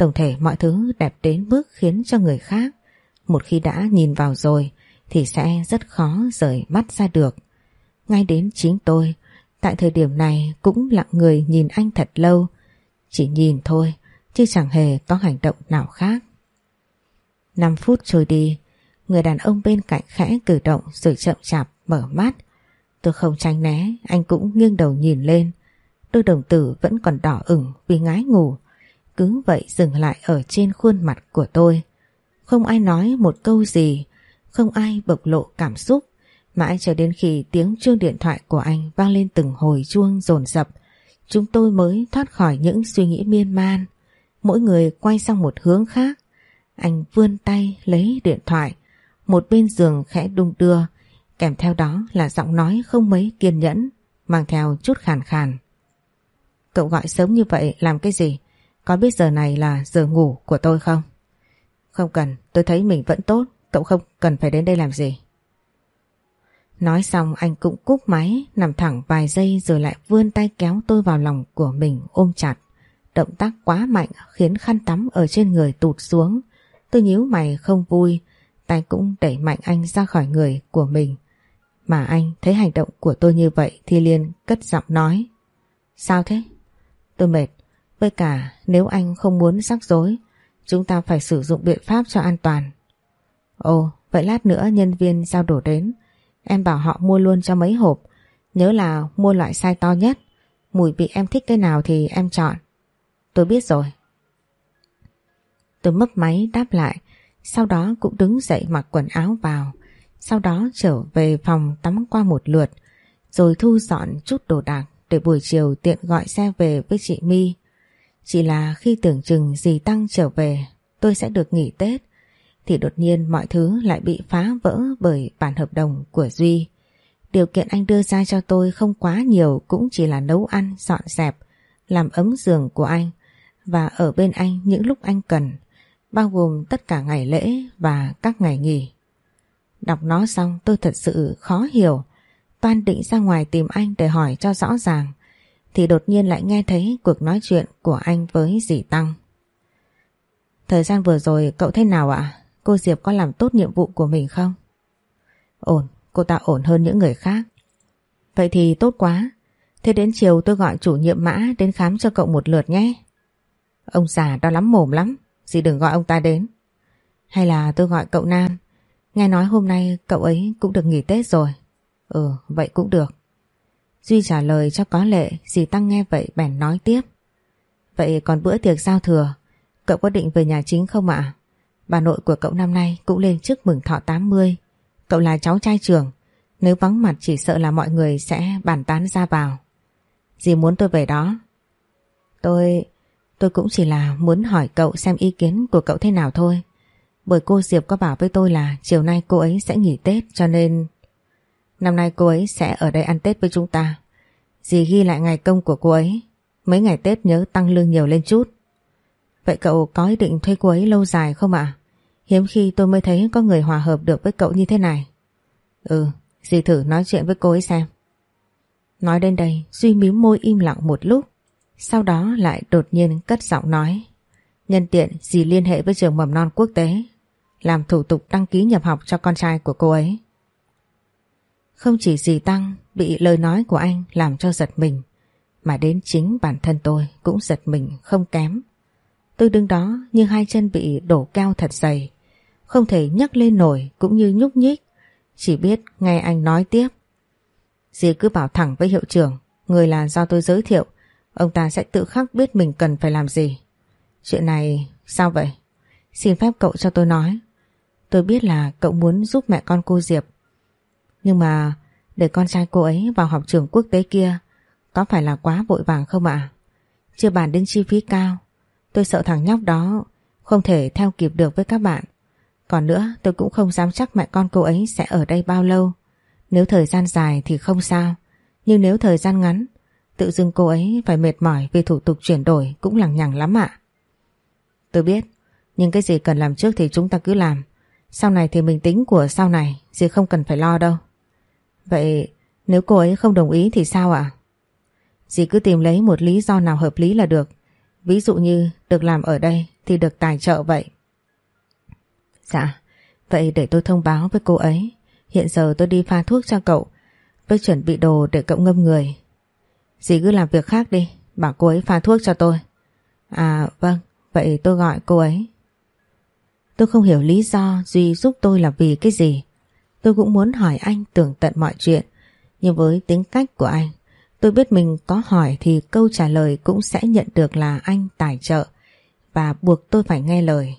Tổng thể mọi thứ đẹp đến mức khiến cho người khác, một khi đã nhìn vào rồi thì sẽ rất khó rời mắt ra được. Ngay đến chính tôi, tại thời điểm này cũng lặng người nhìn anh thật lâu. Chỉ nhìn thôi, chứ chẳng hề có hành động nào khác. 5 phút trôi đi, người đàn ông bên cạnh khẽ cử động rồi chậm chạp mở mắt. Tôi không tránh né, anh cũng nghiêng đầu nhìn lên. Đôi đồng tử vẫn còn đỏ ửng vì ngái ngủ. Cứ vậy dừng lại ở trên khuôn mặt của tôi. Không ai nói một câu gì, không ai bộc lộ cảm xúc. Mãi cho đến khi tiếng chuông điện thoại của anh vang lên từng hồi chuông dồn dập, chúng tôi mới thoát khỏi những suy nghĩ miên man. Mỗi người quay sang một hướng khác. Anh vươn tay lấy điện thoại, một bên giường khẽ đung đưa, kèm theo đó là giọng nói không mấy kiên nhẫn, mang theo chút khàn khàn. Cậu gọi sớm như vậy làm cái gì? Có biết giờ này là giờ ngủ của tôi không? Không cần, tôi thấy mình vẫn tốt, cậu không cần phải đến đây làm gì. Nói xong anh cũng cúp máy, nằm thẳng vài giây rồi lại vươn tay kéo tôi vào lòng của mình ôm chặt. Động tác quá mạnh khiến khăn tắm ở trên người tụt xuống. Tôi nhíu mày không vui, tay cũng đẩy mạnh anh ra khỏi người của mình. Mà anh thấy hành động của tôi như vậy thì liền cất giọng nói. Sao thế? Tôi mệt. Với cả nếu anh không muốn rắc rối, chúng ta phải sử dụng biện pháp cho an toàn. Ồ, vậy lát nữa nhân viên giao đổ đến. Em bảo họ mua luôn cho mấy hộp. Nhớ là mua loại size to nhất. Mùi vị em thích cái nào thì em chọn. Tôi biết rồi. Tôi mấp máy đáp lại. Sau đó cũng đứng dậy mặc quần áo vào. Sau đó trở về phòng tắm qua một lượt. Rồi thu dọn chút đồ đạc để buổi chiều tiện gọi xe về với chị My. Chỉ là khi tưởng chừng dì Tăng trở về tôi sẽ được nghỉ Tết thì đột nhiên mọi thứ lại bị phá vỡ bởi bản hợp đồng của Duy. Điều kiện anh đưa ra cho tôi không quá nhiều cũng chỉ là nấu ăn, dọn dẹp, làm ấm giường của anh và ở bên anh những lúc anh cần. bao gồm tất cả ngày lễ và các ngày nghỉ. Đọc nó xong tôi thật sự khó hiểu. Toan định ra ngoài tìm anh để hỏi cho rõ ràng. Thì đột nhiên lại nghe thấy cuộc nói chuyện của anh với dì Tăng. Thời gian vừa rồi cậu thế nào ạ? Cô Diệp có làm tốt nhiệm vụ của mình không? Ổn, cô ta ổn hơn những người khác. Vậy thì tốt quá. Thế đến chiều tôi gọi chủ nhiệm mã đến khám cho cậu một lượt nhé. Ông già đó lắm mồm lắm, dì đừng gọi ông ta đến. Hay là tôi gọi cậu Nam, nghe nói hôm nay cậu ấy cũng được nghỉ Tết rồi. Ừ, vậy cũng được. Duy trả lời cho có lệ, dì Tăng nghe vậy bèn nói tiếp. Vậy còn bữa tiệc giao thừa, cậu có định về nhà chính không ạ? Bà nội của cậu năm nay cũng lên chức mừng thọ 80. Cậu là cháu trai trưởng, nếu vắng mặt chỉ sợ là mọi người sẽ bàn tán ra vào. Dì muốn tôi về đó. Tôi... tôi cũng chỉ là muốn hỏi cậu xem ý kiến của cậu thế nào thôi. Bởi cô Diệp có bảo với tôi là chiều nay cô ấy sẽ nghỉ Tết cho nên... Năm nay cô ấy sẽ ở đây ăn Tết với chúng ta. Dì ghi lại ngày công của cô ấy. Mấy ngày Tết nhớ tăng lương nhiều lên chút. Vậy cậu có ý định thuê cô ấy lâu dài không ạ? Hiếm khi tôi mới thấy có người hòa hợp được với cậu như thế này. Ừ, dì thử nói chuyện với cô ấy xem. Nói đến đây Duy mím môi im lặng một lúc Sau đó lại đột nhiên cất giọng nói Nhân tiện dì liên hệ với trường mầm non quốc tế Làm thủ tục đăng ký nhập học cho con trai của cô ấy không chỉ dì Tăng bị lời nói của anh làm cho giật mình, Mà đến chính bản thân tôi cũng giật mình không kém. Tôi đứng đó như hai chân bị đổ cao thật dày, Không thể nhấc lên nổi cũng như nhúc nhích. Chỉ biết nghe anh nói tiếp. Dì cứ bảo thẳng với hiệu trưởng, Người là do tôi giới thiệu, Ông ta sẽ tự khắc biết mình cần phải làm gì. Chuyện này sao vậy? Xin phép cậu cho tôi nói. Tôi biết là cậu muốn giúp mẹ con cô Diệp nhưng mà, Để con trai cô ấy vào học trường quốc tế kia, Có phải là quá vội vàng không ạ? Chưa bàn đến chi phí cao, Tôi sợ thằng nhóc đó Không thể theo kịp được với các bạn. Còn nữa, tôi cũng không dám chắc mẹ con cô ấy sẽ ở đây bao lâu. Nếu thời gian dài thì không sao, Nhưng nếu thời gian ngắn, Tự dưng cô ấy phải mệt mỏi Vì thủ tục chuyển đổi cũng lằng nhằng lắm ạ. Tôi biết, Nhưng cái gì cần làm trước thì chúng ta cứ làm. Sau này thì mình tính của sau này, gì không cần phải lo đâu. Vậy nếu cô ấy không đồng ý thì sao ạ? Dì cứ tìm lấy một lý do nào hợp lý là được. Ví dụ như được làm ở đây Thì được tài trợ vậy. Dạ Vậy để tôi thông báo với cô ấy. Hiện giờ tôi đi pha thuốc cho cậu. Tôi chuẩn bị đồ để cậu ngâm người. Dì cứ làm việc khác đi, Bảo cô ấy pha thuốc cho tôi. À vâng Vậy tôi gọi cô ấy. Tôi không hiểu lý do Duy giúp tôi là vì cái gì. Tôi cũng muốn hỏi anh tường tận mọi chuyện Nhưng với tính cách của anh Tôi biết mình có hỏi thì câu trả lời cũng sẽ nhận được là anh tài trợ và buộc tôi phải nghe lời.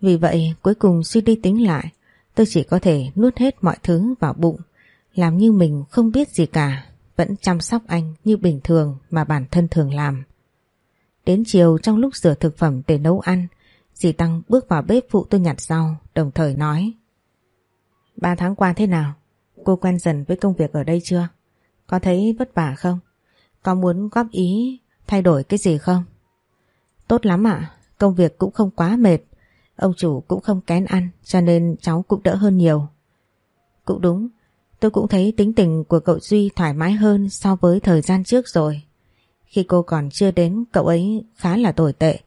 Vì vậy cuối cùng suy đi tính lại Tôi chỉ có thể nuốt hết mọi thứ vào bụng, làm như mình không biết gì cả, vẫn chăm sóc anh như bình thường mà bản thân thường làm. Đến chiều trong lúc rửa thực phẩm để nấu ăn, dì Tăng bước vào bếp phụ tôi nhặt rau, đồng thời nói. Ba tháng qua thế nào? Cô quen dần với công việc ở đây chưa? Có thấy vất vả không? Có muốn góp ý thay đổi cái gì không? Tốt lắm ạ, công việc cũng không quá mệt, Ông chủ cũng không kén ăn cho nên cháu cũng đỡ hơn nhiều. Cũng đúng, tôi cũng thấy tính tình của cậu Duy thoải mái hơn so với thời gian trước rồi. Khi cô còn chưa đến cậu ấy khá là tồi tệ,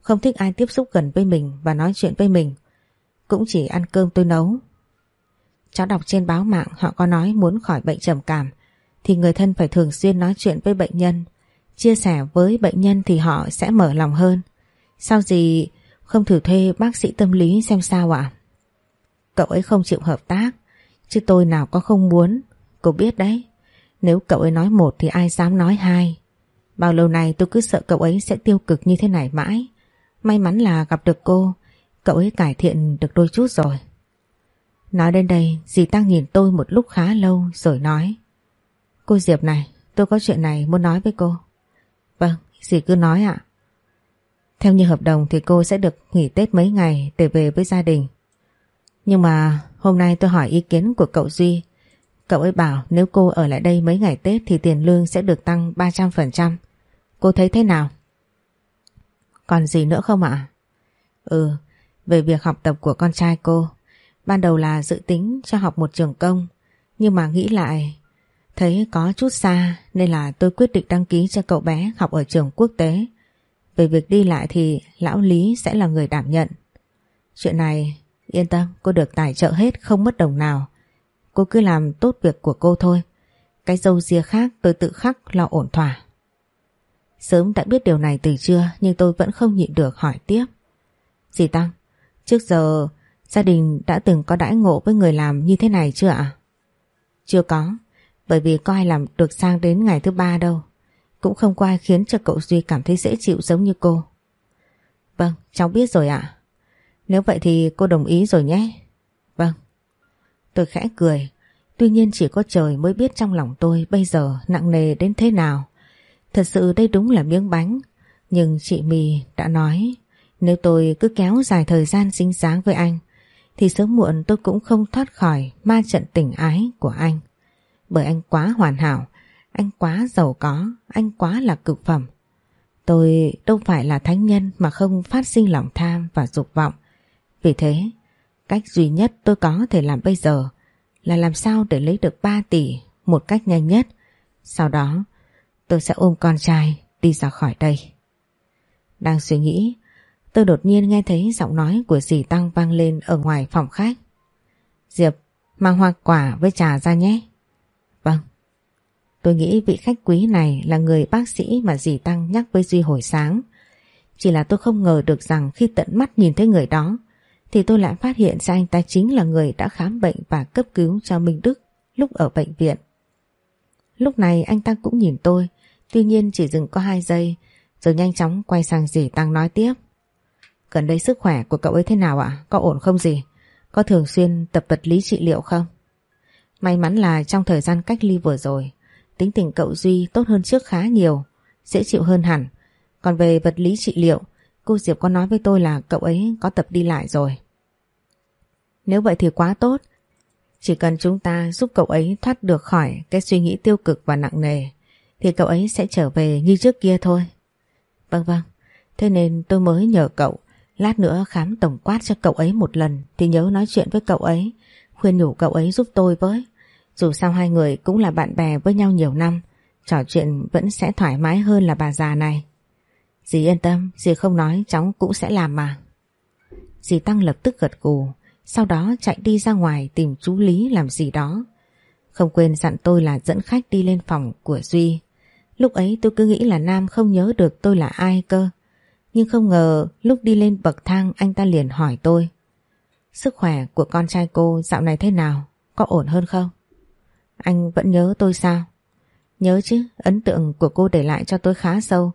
không thích ai tiếp xúc gần với mình và nói chuyện với mình. Cũng chỉ ăn cơm tôi nấu. Cháu đọc trên báo mạng họ có nói muốn khỏi bệnh trầm cảm thì người thân phải thường xuyên nói chuyện với bệnh nhân. Chia sẻ với bệnh nhân thì họ sẽ mở lòng hơn. Sao gì không thử thuê bác sĩ tâm lý xem sao ạ? Cậu ấy không chịu hợp tác, chứ tôi nào có không muốn, cô biết đấy. Nếu cậu ấy nói một thì ai dám nói hai. Bao lâu nay tôi cứ sợ cậu ấy sẽ tiêu cực như thế này mãi. May mắn là gặp được cô, cậu ấy cải thiện được đôi chút rồi. Nói đến đây, dì Tăng nhìn tôi một lúc khá lâu rồi nói. Cô Diệp này, tôi có chuyện này muốn nói với cô. Vâng, dì cứ nói ạ. Theo như hợp đồng thì cô sẽ được nghỉ Tết mấy ngày để về với gia đình. Nhưng mà hôm nay tôi hỏi ý kiến của cậu Duy. Cậu ấy bảo nếu cô ở lại đây mấy ngày Tết thì tiền lương sẽ được tăng 300%. Cô thấy thế nào? Còn gì nữa không ạ? Ừ, về việc học tập của con trai cô. Ban đầu là dự tính cho học một trường công, nhưng mà nghĩ lại thấy có chút xa nên là tôi quyết định đăng ký cho cậu bé học ở trường quốc tế. Về việc đi lại thì lão Lý sẽ là người đảm nhận. Chuyện này yên tâm cô được tài trợ hết không mất đồng nào. Cô cứ làm tốt việc của cô thôi. Cái dâu ria khác tôi tự khắc lo ổn thỏa. Sớm đã biết điều này từ trưa nhưng tôi vẫn không nhịn được hỏi tiếp. Dì Tăng, trước giờ gia đình đã từng có đãi ngộ với người làm như thế này chưa ạ? Chưa có, bởi vì có ai làm được sang đến ngày thứ ba đâu. Cũng không có ai khiến cho cậu Duy cảm thấy dễ chịu giống như cô. Vâng, cháu biết rồi ạ. Nếu vậy thì cô đồng ý rồi nhé. Vâng. Tôi khẽ cười. Tuy nhiên chỉ có trời mới biết trong lòng tôi bây giờ nặng nề đến thế nào. Thật sự đây đúng là miếng bánh. Nhưng chị Mì đã nói nếu tôi cứ kéo dài thời gian xinh sáng với anh thì sớm muộn tôi cũng không thoát khỏi ma trận tình ái của anh. Bởi anh quá hoàn hảo, anh quá giàu có, anh quá là cực phẩm. Tôi đâu phải là thánh nhân mà không phát sinh lòng tham và dục vọng. Vì thế, cách duy nhất tôi có thể làm bây giờ là làm sao để lấy được 3 tỷ một cách nhanh nhất. Sau đó, tôi sẽ ôm con trai đi ra khỏi đây. Đang suy nghĩ, tôi đột nhiên nghe thấy giọng nói của dì Tăng vang lên ở ngoài phòng khách. Diệp, mang hoa quả với trà ra nhé. Vâng. Tôi nghĩ vị khách quý này là người bác sĩ mà dì Tăng nhắc với Duy hồi sáng. Chỉ là tôi không ngờ được rằng khi tận mắt nhìn thấy người đó thì tôi lại phát hiện ra anh ta chính là người đã khám bệnh và cấp cứu cho Minh Đức lúc ở bệnh viện. Lúc này anh ta cũng nhìn tôi, tuy nhiên chỉ dừng có 2 giây, rồi nhanh chóng quay sang dì Tăng nói tiếp. Gần đây sức khỏe của cậu ấy thế nào ạ? Có ổn không gì? Có thường xuyên tập vật lý trị liệu không? May mắn là trong thời gian cách ly vừa rồi, tính tình cậu Duy tốt hơn trước khá nhiều, dễ chịu hơn hẳn. Còn về vật lý trị liệu, cô Diệp có nói với tôi là cậu ấy có tập đi lại rồi. Nếu vậy thì quá tốt. Chỉ cần chúng ta giúp cậu ấy thoát được khỏi cái suy nghĩ tiêu cực và nặng nề, thì cậu ấy sẽ trở về như trước kia thôi. Vâng vâng, thế nên tôi mới nhờ cậu, lát nữa khám tổng quát cho cậu ấy một lần thì nhớ nói chuyện với cậu ấy, khuyên nhủ cậu ấy giúp tôi với. Dù sao hai người cũng là bạn bè với nhau nhiều năm, trò chuyện vẫn sẽ thoải mái hơn là bà già này. Dì yên tâm, dì không nói cháu cũng sẽ làm mà. Dì Tăng lập tức gật gù, sau đó chạy đi ra ngoài tìm chú Lý làm gì đó. Không quên dặn tôi là dẫn khách đi lên phòng của Duy. Lúc ấy tôi cứ nghĩ là Nam không nhớ được tôi là ai cơ. Nhưng không ngờ lúc đi lên bậc thang anh ta liền hỏi tôi. Sức khỏe của con trai cô dạo này thế nào? Có ổn hơn không? Anh vẫn nhớ tôi sao? Nhớ chứ, ấn tượng của cô để lại cho tôi khá sâu.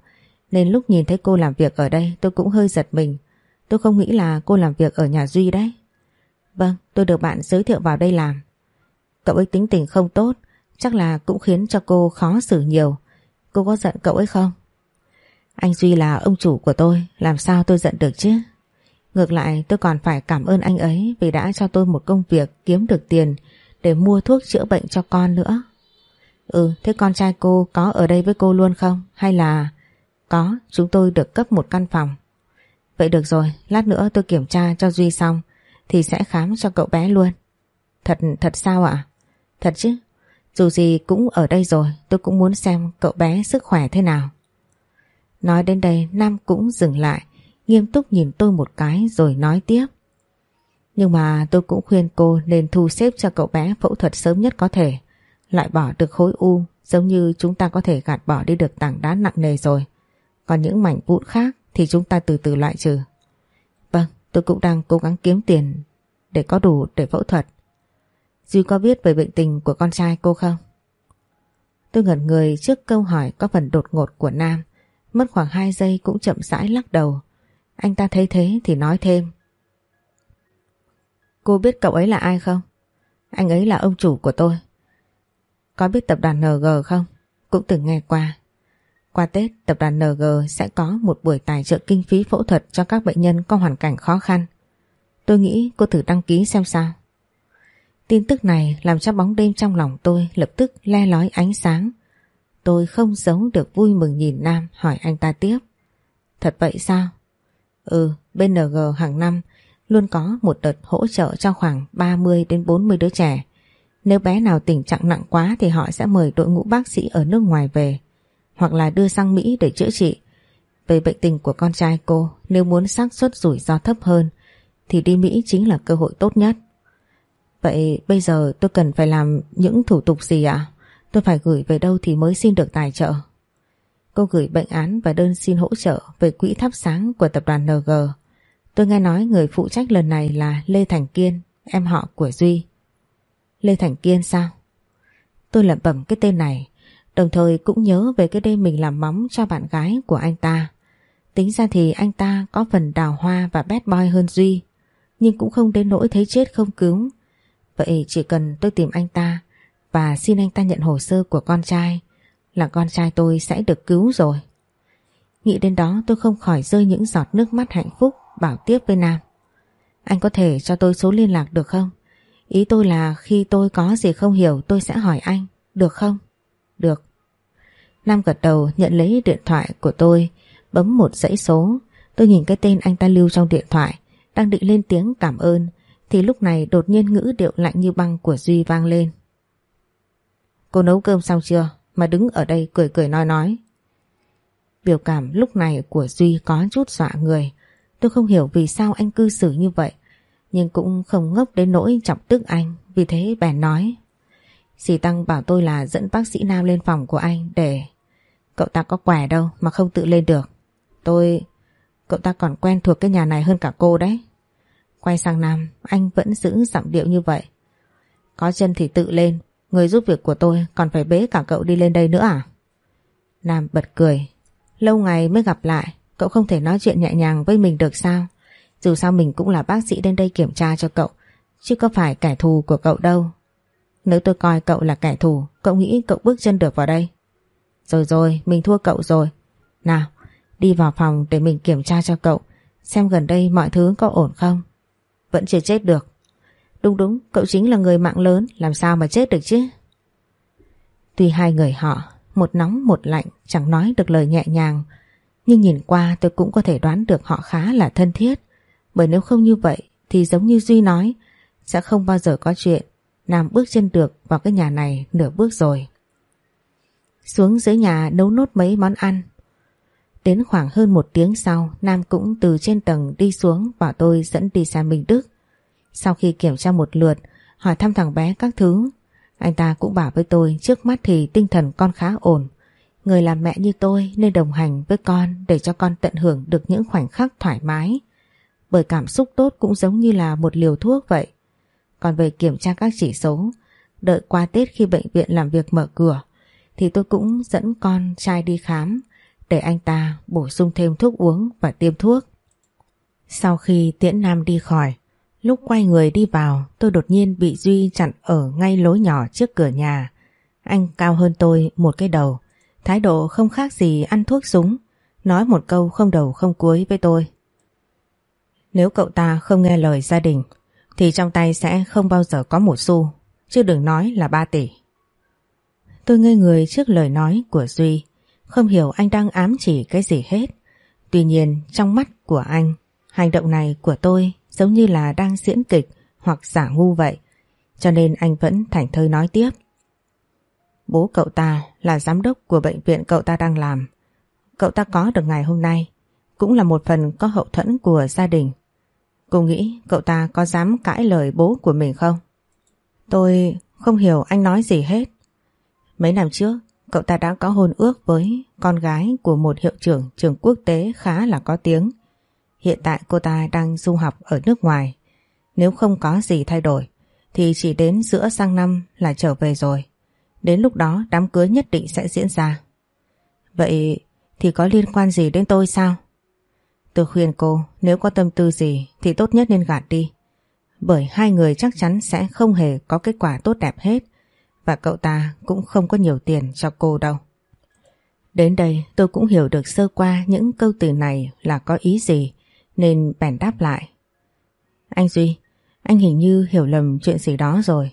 Nên lúc nhìn thấy cô làm việc ở đây tôi cũng hơi giật mình. Tôi không nghĩ là cô làm việc ở nhà Duy đấy. Vâng, tôi được bạn giới thiệu vào đây làm. Cậu ấy tính tình không tốt, chắc là cũng khiến cho cô khó xử nhiều. Cô có giận cậu ấy không? Anh Duy là ông chủ của tôi, làm sao tôi giận được chứ? Ngược lại tôi còn phải cảm ơn anh ấy vì đã cho tôi một công việc kiếm được tiền để mua thuốc chữa bệnh cho con nữa. Ừ, thế con trai cô có ở đây với cô luôn không? Hay là... Có, chúng tôi được cấp một căn phòng. Vậy được rồi, lát nữa tôi kiểm tra cho Duy xong thì sẽ khám cho cậu bé luôn. Thật, thật sao ạ? Thật chứ, dù gì cũng ở đây rồi, tôi cũng muốn xem cậu bé sức khỏe thế nào. Nói đến đây Nam cũng dừng lại, nghiêm túc nhìn tôi một cái rồi nói tiếp. Nhưng mà tôi cũng khuyên cô nên thu xếp cho cậu bé phẫu thuật sớm nhất có thể, loại bỏ được khối u giống như chúng ta có thể gạt bỏ đi được tảng đá nặng nề rồi. Còn những mảnh vụn khác thì chúng ta từ từ loại trừ. Vâng, tôi cũng đang cố gắng kiếm tiền để có đủ để phẫu thuật. Duy có biết về bệnh tình của con trai cô không? Tôi ngẩn người trước câu hỏi có phần đột ngột của Nam. Mất khoảng 2 giây cũng chậm rãi lắc đầu. Anh ta thấy thế thì nói thêm. Cô biết cậu ấy là ai không? Anh ấy là ông chủ của tôi. Có biết tập đoàn NG không? Cũng từng nghe qua. Qua Tết, tập đoàn NG sẽ có một buổi tài trợ kinh phí phẫu thuật cho các bệnh nhân có hoàn cảnh khó khăn. Tôi nghĩ cô thử đăng ký xem sao. Tin tức này làm cho bóng đêm trong lòng tôi lập tức le lói ánh sáng. Tôi không giấu được vui mừng nhìn Nam hỏi anh ta tiếp. Thật vậy sao? Ừ, bên NG hàng năm luôn có một đợt hỗ trợ cho khoảng 30 đến 40 đứa trẻ. Nếu bé nào tình trạng nặng quá thì họ sẽ mời đội ngũ bác sĩ ở nước ngoài về hoặc là đưa sang Mỹ để chữa trị. Về bệnh tình của con trai cô, nếu muốn xác suất rủi ro thấp hơn thì đi Mỹ chính là cơ hội tốt nhất. Vậy bây giờ tôi cần phải làm những thủ tục gì ạ? Tôi phải gửi về đâu thì mới xin được tài trợ? Cô gửi bệnh án và đơn xin hỗ trợ về quỹ thắp sáng của tập đoàn NG. Tôi nghe nói người phụ trách lần này là Lê Thành Kiên, em họ của Duy. Lê Thành Kiên sao? Tôi lẩm bẩm cái tên này, đồng thời cũng nhớ về cái đêm mình làm móng cho bạn gái của anh ta. Tính ra thì anh ta có phần đào hoa và bad boy hơn Duy, nhưng cũng không đến nỗi thấy chết không cứu. Vậy chỉ cần tôi tìm anh ta và xin anh ta nhận hồ sơ của con trai là con trai tôi sẽ được cứu rồi. Nghĩ đến đó tôi không khỏi rơi những giọt nước mắt hạnh phúc bảo tiếp với Nam. Anh có thể cho tôi số liên lạc được không? Ý tôi là khi tôi có gì không hiểu tôi sẽ hỏi anh, được không? Được. Nam gật đầu nhận lấy điện thoại của tôi, bấm một dãy số. Tôi nhìn cái tên anh ta lưu trong điện thoại, đang định lên tiếng cảm ơn, thì lúc này đột nhiên ngữ điệu lạnh như băng của Duy vang lên. Cô nấu cơm xong chưa? Mà đứng ở đây cười cười nói nói. Biểu cảm lúc này của Duy có chút dọa người. Tôi không hiểu vì sao anh cư xử như vậy. Nhưng cũng không ngốc đến nỗi chọc tức anh. Vì thế bèn nói. Dì Tăng bảo tôi là dẫn bác sĩ Nam lên phòng của anh để... Cậu ta có quẻ đâu mà không tự lên được. Tôi... Cậu ta còn quen thuộc cái nhà này hơn cả cô đấy. Quay sang Nam, anh vẫn giữ giọng điệu như vậy. Có chân thì tự lên, người giúp việc của tôi còn phải bế cả cậu đi lên đây nữa à? Nam bật cười. Lâu ngày mới gặp lại, cậu không thể nói chuyện nhẹ nhàng với mình được sao? Dù sao mình cũng là bác sĩ đến đây kiểm tra cho cậu, chứ có phải kẻ thù của cậu đâu. Nếu tôi coi cậu là kẻ thù, cậu nghĩ cậu bước chân được vào đây. Rồi rồi, mình thua cậu rồi. Nào, đi vào phòng để mình kiểm tra cho cậu, xem gần đây mọi thứ có ổn không. Vẫn chưa chết được. Đúng đúng, cậu chính là người mạng lớn, làm sao mà chết được chứ? Tuy hai người họ, một nóng một lạnh, chẳng nói được lời nhẹ nhàng, nhưng nhìn qua tôi cũng có thể đoán được họ khá là thân thiết. Bởi nếu không như vậy thì giống như Duy nói, sẽ không bao giờ có chuyện Nam bước chân được vào cái nhà này nửa bước rồi. Xuống dưới nhà nấu nốt mấy món ăn. Đến khoảng hơn một tiếng sau, Nam cũng từ trên tầng đi xuống và tôi dẫn đi xa Minh Đức. Sau khi kiểm tra một lượt, hỏi thăm thằng bé các thứ, anh ta cũng bảo với tôi trước mắt thì tinh thần con khá ổn. Người làm mẹ như tôi nên đồng hành với con để cho con tận hưởng được những khoảnh khắc thoải mái. Bởi cảm xúc tốt cũng giống như là một liều thuốc vậy. Còn về kiểm tra các chỉ số, đợi qua Tết khi bệnh viện làm việc mở cửa, thì tôi cũng dẫn con trai đi khám để anh ta bổ sung thêm thuốc uống và tiêm thuốc. Sau khi Tiễn Nam đi khỏi, lúc quay người đi vào tôi đột nhiên bị Duy chặn ở ngay lối nhỏ trước cửa nhà. Anh cao hơn tôi một cái đầu, thái độ không khác gì ăn thuốc súng, nói một câu không đầu không cuối với tôi. Nếu cậu ta không nghe lời gia đình thì trong tay sẽ không bao giờ có một xu, chứ đừng nói là ba tỷ. Tôi ngây người trước lời nói của Duy, không hiểu anh đang ám chỉ cái gì hết. Tuy nhiên trong mắt của anh, hành động này của tôi giống như là đang diễn kịch hoặc giả ngu vậy. Cho nên anh vẫn thảnh thơi nói tiếp. Bố cậu ta là giám đốc của bệnh viện cậu ta đang làm. Cậu ta có được ngày hôm nay cũng là một phần có hậu thuẫn của gia đình. Cô nghĩ cậu ta có dám cãi lời bố của mình không? Tôi không hiểu anh nói gì hết. Mấy năm trước, cậu ta đã có hôn ước với con gái của một hiệu trưởng trường quốc tế khá là có tiếng. Hiện tại cô ta đang du học ở nước ngoài. Nếu không có gì thay đổi, thì chỉ đến giữa sang năm là trở về rồi. Đến lúc đó đám cưới nhất định sẽ diễn ra. Vậy thì có liên quan gì đến tôi sao? Tôi khuyên cô nếu có tâm tư gì thì tốt nhất nên gạt đi. Bởi hai người chắc chắn sẽ không hề có kết quả tốt đẹp hết và cậu ta cũng không có nhiều tiền cho cô đâu. Đến đây tôi cũng hiểu được sơ qua những câu từ này là có ý gì nên bèn đáp lại. Anh Duy, anh hình như hiểu lầm chuyện gì đó rồi.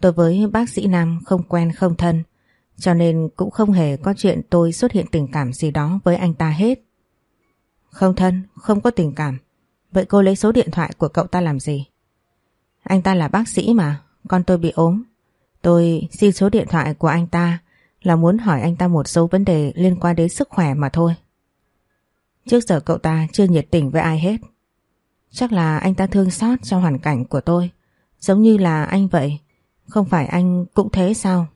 Tôi với bác sĩ Nam không quen không thân cho nên cũng không hề có chuyện tôi xuất hiện tình cảm gì đó với anh ta hết. Không thân, không có tình cảm. Vậy cô lấy số điện thoại của cậu ta làm gì? Anh ta là bác sĩ mà, con tôi bị ốm. Tôi xin số điện thoại của anh ta là muốn hỏi anh ta một số vấn đề liên quan đến sức khỏe mà thôi. Trước giờ cậu ta chưa nhiệt tình với ai hết. Chắc là anh ta thương xót cho hoàn cảnh của tôi, giống như là anh vậy. Không phải anh cũng thế sao?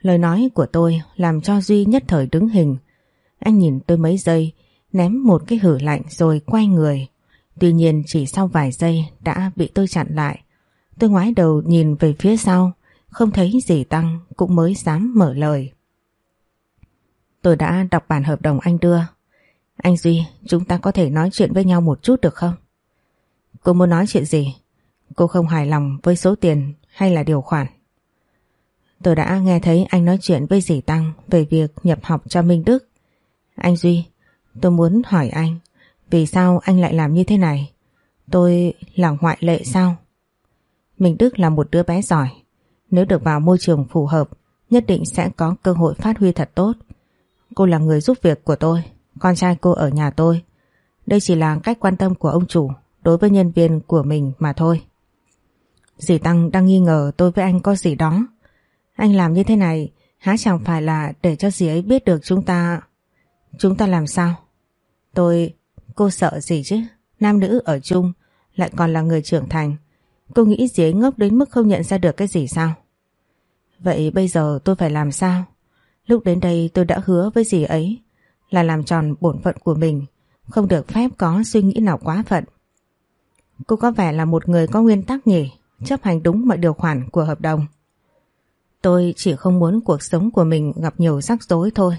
Lời nói của tôi làm cho Duy nhất thời đứng hình. Anh nhìn tôi mấy giây, ném một cái hử lạnh rồi quay người. Tuy nhiên chỉ sau vài giây đã bị tôi chặn lại. Tôi ngoái đầu nhìn về phía sau, không thấy gì tăng cũng mới dám mở lời. Tôi đã đọc bản hợp đồng anh đưa. Anh Duy, chúng ta có thể nói chuyện với nhau một chút được không? Cô muốn nói chuyện gì? Cô không hài lòng với số tiền hay là điều khoản? Tôi đã nghe thấy anh nói chuyện với dì Tăng về việc nhập học cho Minh Đức. Anh Duy, tôi muốn hỏi anh, vì sao anh lại làm như thế này? Tôi là ngoại lệ sao? Minh Đức là một đứa bé giỏi. Nếu được vào môi trường phù hợp, nhất định sẽ có cơ hội phát huy thật tốt. Cô là người giúp việc của tôi, con trai cô ở nhà tôi. Đây chỉ là cách quan tâm của ông chủ, đối với nhân viên của mình mà thôi. Dì Tăng đang nghi ngờ tôi với anh có gì đó. Anh làm như thế này, há chẳng phải là để cho dì ấy biết được chúng ta... Chúng ta làm sao? Tôi... Cô sợ gì chứ? Nam nữ ở chung, lại còn là người trưởng thành. Cô nghĩ dì ấy ngốc đến mức không nhận ra được cái gì sao? Vậy bây giờ tôi phải làm sao? Lúc đến đây tôi đã hứa với dì ấy là làm tròn bổn phận của mình, không được phép có suy nghĩ nào quá phận. Cô có vẻ là một người có nguyên tắc nhỉ, chấp hành đúng mọi điều khoản của hợp đồng. Tôi chỉ không muốn cuộc sống của mình gặp nhiều rắc rối thôi.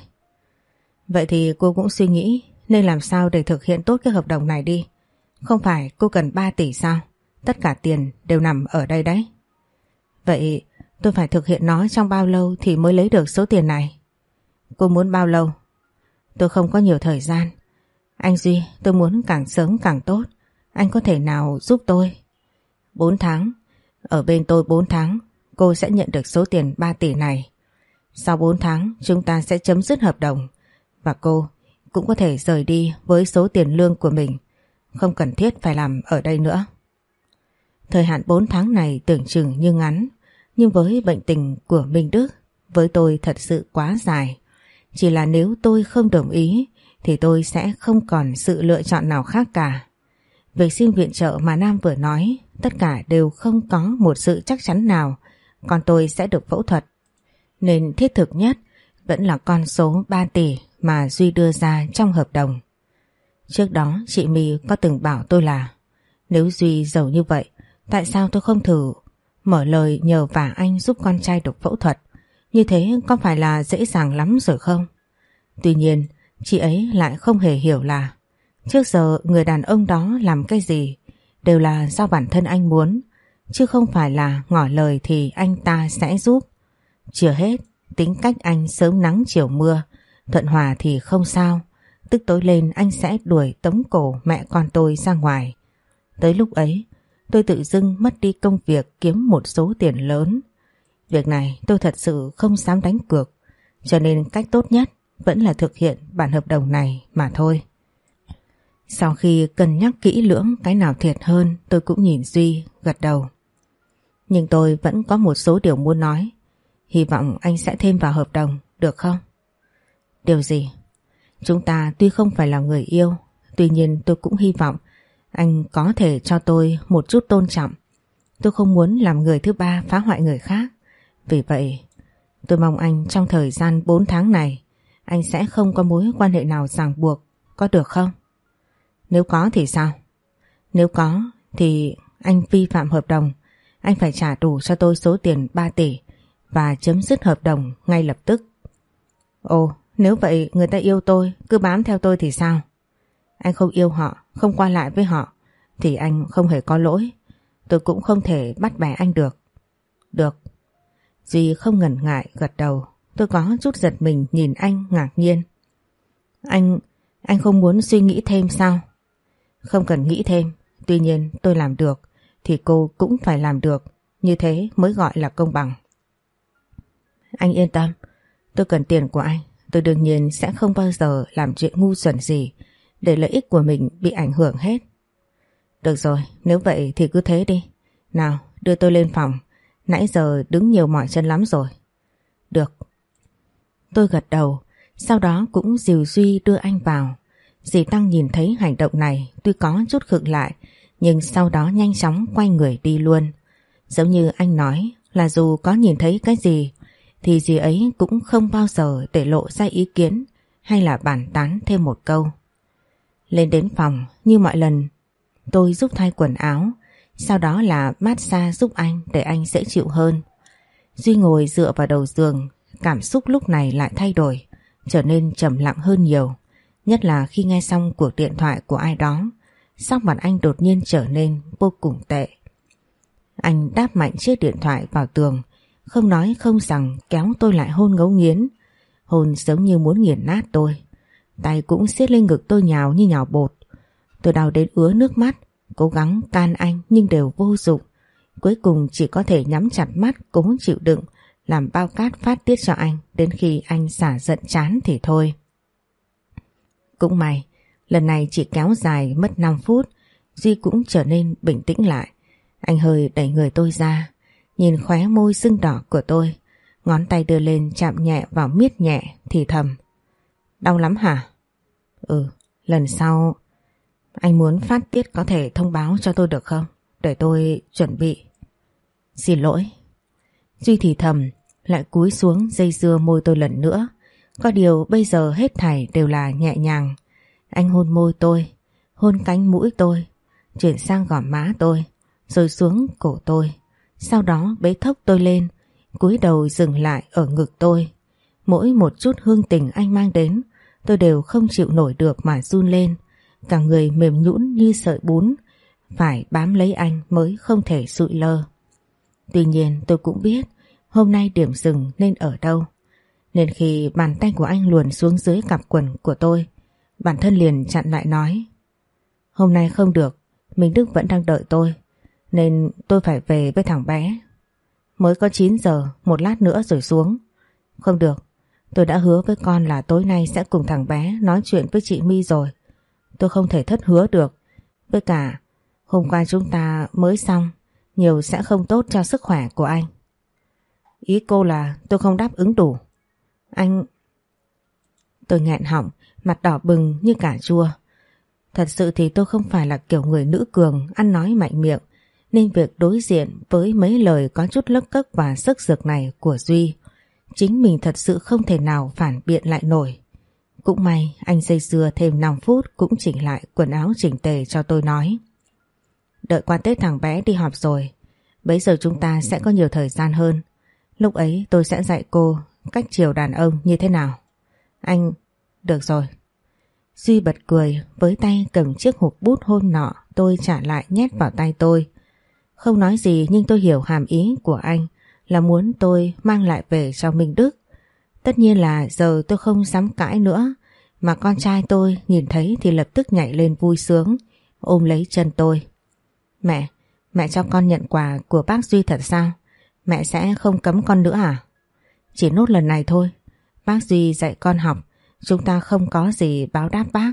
Vậy thì cô cũng suy nghĩ nên làm sao để thực hiện tốt cái hợp đồng này đi. Không phải cô cần 3 tỷ sao? Tất cả tiền đều nằm ở đây đấy. Vậy tôi phải thực hiện nó trong bao lâu thì mới lấy được số tiền này? Cô muốn bao lâu? Tôi không có nhiều thời gian. Anh Duy, tôi muốn càng sớm càng tốt. Anh có thể nào giúp tôi? 4 tháng. Ở bên tôi 4 tháng, cô sẽ nhận được số tiền 3 tỷ này. Sau 4 tháng, chúng ta sẽ chấm dứt hợp đồng. Và cô cũng có thể rời đi với số tiền lương của mình. Không cần thiết phải làm ở đây nữa. Thời hạn 4 tháng này tưởng chừng như ngắn, nhưng với bệnh tình của Minh Đức, với tôi thật sự quá dài. Chỉ là nếu tôi không đồng ý, thì tôi sẽ không còn sự lựa chọn nào khác cả. Việc xin viện trợ mà Nam vừa nói, tất cả đều không có một sự chắc chắn nào còn tôi sẽ được phẫu thuật. Nên thiết thực nhất, vẫn là con số 3 tỷ mà Duy đưa ra trong hợp đồng. Trước đó, chị My có từng bảo tôi là, nếu Duy giàu như vậy, tại sao tôi không thử mở lời nhờ vả anh giúp con trai được phẫu thuật như thế có phải là dễ dàng lắm rồi không? Tuy nhiên chị ấy lại không hề hiểu là trước giờ người đàn ông đó làm cái gì đều là do bản thân anh muốn chứ không phải là ngỏ lời thì anh ta sẽ giúp. Chưa hết, tính cách anh sớm nắng chiều mưa, thuận hòa thì không sao, tức tối lên anh sẽ đuổi tống cổ mẹ con tôi ra ngoài. Tới lúc ấy, tôi tự dưng mất đi công việc kiếm một số tiền lớn. Việc này tôi thật sự không dám đánh cược, cho nên cách tốt nhất vẫn là thực hiện bản hợp đồng này mà thôi. Sau khi cân nhắc kỹ lưỡng cái nào thiệt hơn tôi cũng nhìn Duy gật đầu. Nhưng tôi vẫn có một số điều muốn nói. Hy vọng anh sẽ thêm vào hợp đồng, được không? Điều gì? Chúng ta tuy không phải là người yêu, tuy nhiên tôi cũng hy vọng anh có thể cho tôi một chút tôn trọng. Tôi không muốn làm người thứ ba phá hoại người khác. Vì vậy, tôi mong anh trong thời gian 4 tháng này, anh sẽ không có mối quan hệ nào ràng buộc, có được không? Nếu có thì sao? Nếu có thì anh vi phạm hợp đồng, anh phải trả đủ cho tôi số tiền 3 tỷ và chấm dứt hợp đồng ngay lập tức. Ồ, nếu vậy người ta yêu tôi, cứ bám theo tôi thì sao? Anh không yêu họ, không qua lại với họ, thì anh không hề có lỗi. Tôi cũng không thể bắt bẻ anh được. Được. Duy không ngần ngại gật đầu. Tôi có chút giật mình nhìn anh ngạc nhiên. Anh, anh không muốn suy nghĩ thêm sao? Không cần nghĩ thêm, tuy nhiên tôi làm được thì cô cũng phải làm được, như thế mới gọi là công bằng. Anh yên tâm, tôi cần tiền của anh, tôi đương nhiên sẽ không bao giờ làm chuyện ngu xuẩn gì để lợi ích của mình bị ảnh hưởng hết. Được rồi, nếu vậy thì cứ thế đi. Nào, đưa tôi lên phòng. Nãy giờ đứng nhiều mỏi chân lắm rồi. Được. Tôi gật đầu, sau đó cũng dìu Duy đưa anh vào. Dì Tăng nhìn thấy hành động này tuy có chút khựng lại, nhưng sau đó nhanh chóng quay người đi luôn. Giống như anh nói là dù có nhìn thấy cái gì thì dì ấy cũng không bao giờ để lộ ra ý kiến hay là bàn tán thêm một câu. Lên đến phòng như mọi lần tôi giúp thay quần áo sau đó là massage giúp anh để anh dễ chịu hơn. Duy ngồi dựa vào đầu giường, cảm xúc lúc này lại thay đổi, trở nên trầm lặng hơn nhiều, nhất là khi nghe xong cuộc điện thoại của ai đó, sắc mặt anh đột nhiên trở nên vô cùng tệ. Anh đáp mạnh chiếc điện thoại vào tường, không nói không rằng kéo tôi lại hôn ngấu nghiến hôn giống như muốn nghiền nát tôi, tay cũng siết lên ngực tôi nhào như nhào bột tôi đau đến ứa nước mắt cố gắng can anh nhưng đều vô dụng. Cuối cùng chỉ có thể nhắm chặt mắt cố chịu đựng làm bao cát phát tiết cho anh đến khi anh xả giận chán thì thôi. Cũng may lần này chỉ kéo dài mất 5 phút Duy cũng trở nên bình tĩnh lại. Anh hơi đẩy người tôi ra Nhìn khóe môi sưng đỏ của tôi. Ngón tay đưa lên chạm nhẹ vào miết nhẹ thì thầm. Đau lắm hả? Ừ, lần sau anh muốn phát tiết có thể thông báo cho tôi được không? Để tôi chuẩn bị Xin lỗi Duy thì thầm lại cúi xuống dây dưa môi tôi lần nữa Có điều bây giờ hết thảy đều là nhẹ nhàng Anh hôn môi tôi Hôn cánh mũi tôi Chuyển sang gò má tôi Rồi xuống cổ tôi sau đó bế thốc tôi lên, cúi đầu dừng lại ở ngực tôi. Mỗi một chút hương tình anh mang đến, tôi đều không chịu nổi được mà run lên. Cả người mềm nhũn như sợi bún, phải bám lấy anh mới không thể sụi lơ. Tuy nhiên tôi cũng biết hôm nay điểm dừng nên ở đâu. Nên khi bàn tay của anh luồn xuống dưới cặp quần của tôi, bản thân liền chặn lại nói. Hôm nay không được, Minh Đức vẫn đang đợi tôi. Nên tôi phải về với thằng bé Mới có 9 giờ Một lát nữa rồi xuống Không được Tôi đã hứa với con là tối nay sẽ cùng thằng bé nói chuyện với chị My rồi Tôi không thể thất hứa được. Với cả, Hôm qua chúng ta mới xong, Nhiều sẽ không tốt cho sức khỏe của anh. Ý cô là tôi không đáp ứng đủ. Anh, Tôi nghẹn họng, Mặt đỏ bừng như cả chua. Thật sự thì tôi không phải là kiểu người nữ cường, Ăn nói mạnh miệng, nên việc đối diện với mấy lời có chút lấc cấc và sức dược này của Duy, chính mình thật sự không thể nào phản biện lại nổi. Cũng may anh dây dưa thêm 5 phút cũng chỉnh lại quần áo chỉnh tề cho tôi nói. Đợi qua Tết thằng bé đi họp rồi, bấy giờ chúng ta sẽ có nhiều thời gian hơn. Lúc ấy tôi sẽ dạy cô cách chiều đàn ông như thế nào. Anh... Được rồi. Duy bật cười với tay cầm chiếc hộp bút hôn nọ tôi trả lại nhét vào tay tôi. Không nói gì nhưng tôi hiểu hàm ý của anh là muốn tôi mang lại về cho Minh Đức. Tất nhiên là giờ tôi không dám cãi nữa mà con trai tôi nhìn thấy thì lập tức nhảy lên vui sướng ôm lấy chân tôi. Mẹ, mẹ cho con nhận quà của bác Duy thật sao? Mẹ sẽ không cấm con nữa à? Chỉ nốt lần này thôi. Bác Duy dạy con học chúng ta không có gì báo đáp bác.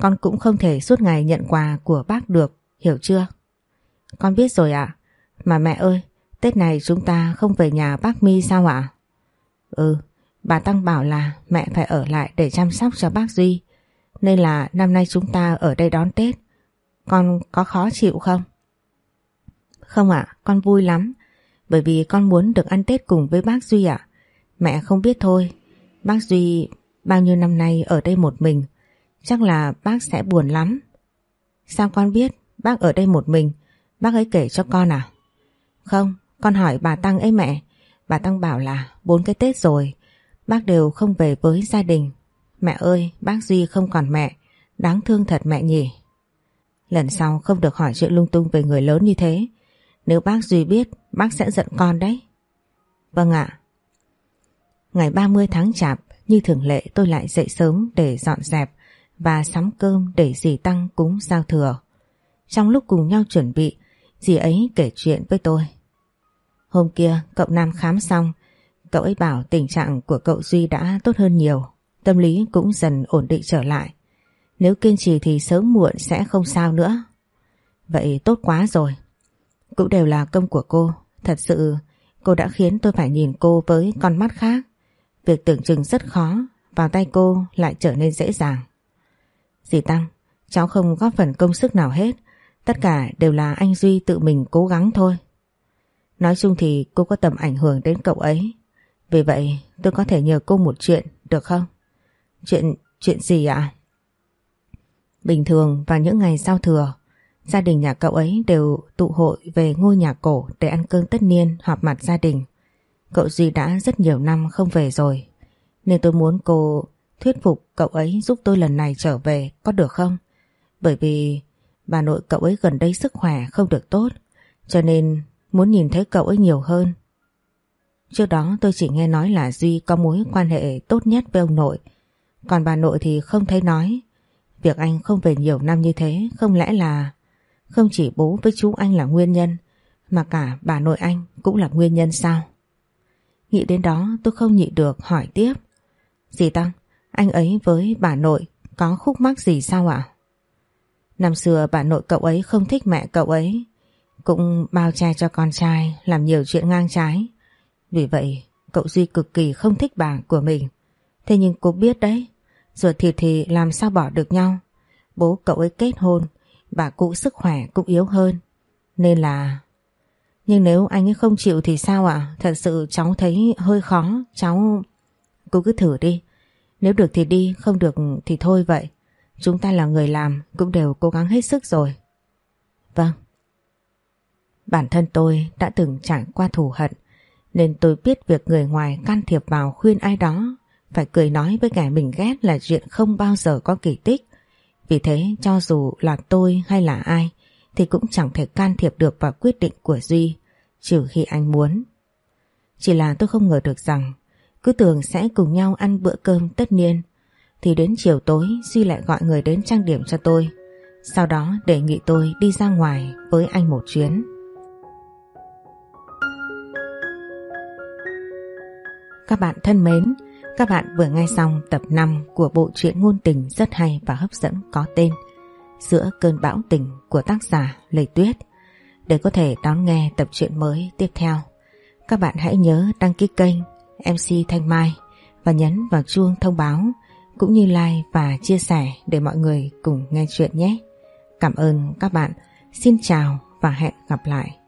Con cũng không thể suốt ngày nhận quà của bác được, hiểu chưa? Con biết rồi ạ. Mà mẹ ơi, Tết này chúng ta không về nhà bác mi sao ạ? Ừ, bà Tăng bảo là mẹ phải ở lại để chăm sóc cho bác Duy. Nên là năm nay chúng ta ở đây đón Tết. Con có khó chịu không? Không ạ, con vui lắm. Bởi vì con muốn được ăn Tết cùng với bác Duy ạ. Mẹ không biết thôi. Bác Duy bao nhiêu năm nay ở đây một mình. Chắc là bác sẽ buồn lắm. Sao con biết bác ở đây một mình? Bác ấy kể cho con à? Không, con hỏi bà Tăng ấy mẹ. Bà Tăng bảo là bốn cái Tết rồi, bác đều không về với gia đình. Mẹ ơi, bác Duy không còn mẹ, đáng thương thật mẹ nhỉ. Lần sau không được hỏi chuyện lung tung về người lớn như thế. Nếu bác Duy biết, bác sẽ giận con đấy. Vâng ạ. Ngày 30 tháng chạp, như thường lệ tôi lại dậy sớm để dọn dẹp và sắm cơm để dì Tăng cúng giao thừa. Trong lúc cùng nhau chuẩn bị, Dì ấy kể chuyện với tôi. Hôm kia cậu Nam khám xong, cậu ấy bảo tình trạng của cậu Duy đã tốt hơn nhiều, tâm lý cũng dần ổn định trở lại. Nếu kiên trì thì sớm muộn sẽ không sao nữa. Vậy tốt quá rồi. Cũng đều là công của cô. Thật sự cô đã khiến tôi phải nhìn cô với con mắt khác. Việc tưởng chừng rất khó, vào tay cô lại trở nên dễ dàng. Dì Tăng, cháu không góp phần công sức nào hết. Tất cả đều là anh Duy tự mình cố gắng thôi. Nói chung thì cô có tầm ảnh hưởng đến cậu ấy. Vì vậy tôi có thể nhờ cô một chuyện được không? Chuyện, chuyện gì ạ? Bình thường vào những ngày giao thừa, gia đình nhà cậu ấy đều tụ hội về ngôi nhà cổ để ăn cơm tất niên họp mặt gia đình. Cậu Duy đã rất nhiều năm không về rồi, nên tôi muốn cô thuyết phục cậu ấy giúp tôi lần này trở về có được không? Bởi vì bà nội cậu ấy gần đây sức khỏe không được tốt, cho nên muốn nhìn thấy cậu ấy nhiều hơn. Trước đó tôi chỉ nghe nói là Duy có mối quan hệ tốt nhất với ông nội, còn bà nội thì không thấy nói. Việc anh không về nhiều năm như thế không lẽ là không chỉ bố với chú anh là nguyên nhân mà cả bà nội anh cũng là nguyên nhân sao? Nghĩ đến đó tôi không nhịn được hỏi tiếp. Dì Tăng, anh ấy với bà nội có khúc mắc gì sao ạ? Năm xưa bà nội cậu ấy không thích mẹ cậu ấy cũng bao che cho con trai làm nhiều chuyện ngang trái. Vì vậy cậu Duy cực kỳ không thích bà của mình. Thế nhưng cô biết đấy, ruột thịt thì làm sao bỏ được nhau. Bố cậu ấy kết hôn, bà cụ sức khỏe cũng yếu hơn. Nên là... Nhưng nếu anh ấy không chịu thì sao ạ? Thật sự cháu thấy hơi khó, cháu... Cô cứ thử đi. Nếu được thì đi, không được thì thôi vậy. Chúng ta là người làm cũng đều cố gắng hết sức rồi. Vâng. Bản thân tôi đã từng trải qua thù hận nên tôi biết việc người ngoài can thiệp vào khuyên ai đó phải cười nói với kẻ mình ghét là chuyện không bao giờ có kỳ tích. Vì thế, cho dù là tôi hay là ai, thì cũng chẳng thể can thiệp được vào quyết định của Duy, trừ khi anh muốn. Chỉ là tôi không ngờ được rằng, cứ tưởng sẽ cùng nhau ăn bữa cơm tất niên, thì đến chiều tối Duy lại gọi người đến trang điểm cho tôi. Sau đó, đề nghị tôi đi ra ngoài với anh một chuyến. Các bạn thân mến, các bạn vừa nghe xong tập 5 của bộ truyện ngôn tình rất hay và hấp dẫn có tên Giữa cơn bão tình của tác giả Lê Tuyết. Để có thể đón nghe tập truyện mới tiếp theo, các bạn hãy nhớ đăng ký kênh MC Thanh Mai và nhấn vào chuông thông báo cũng như like và chia sẻ để mọi người cùng nghe chuyện nhé. Cảm ơn các bạn. Xin chào và hẹn gặp lại.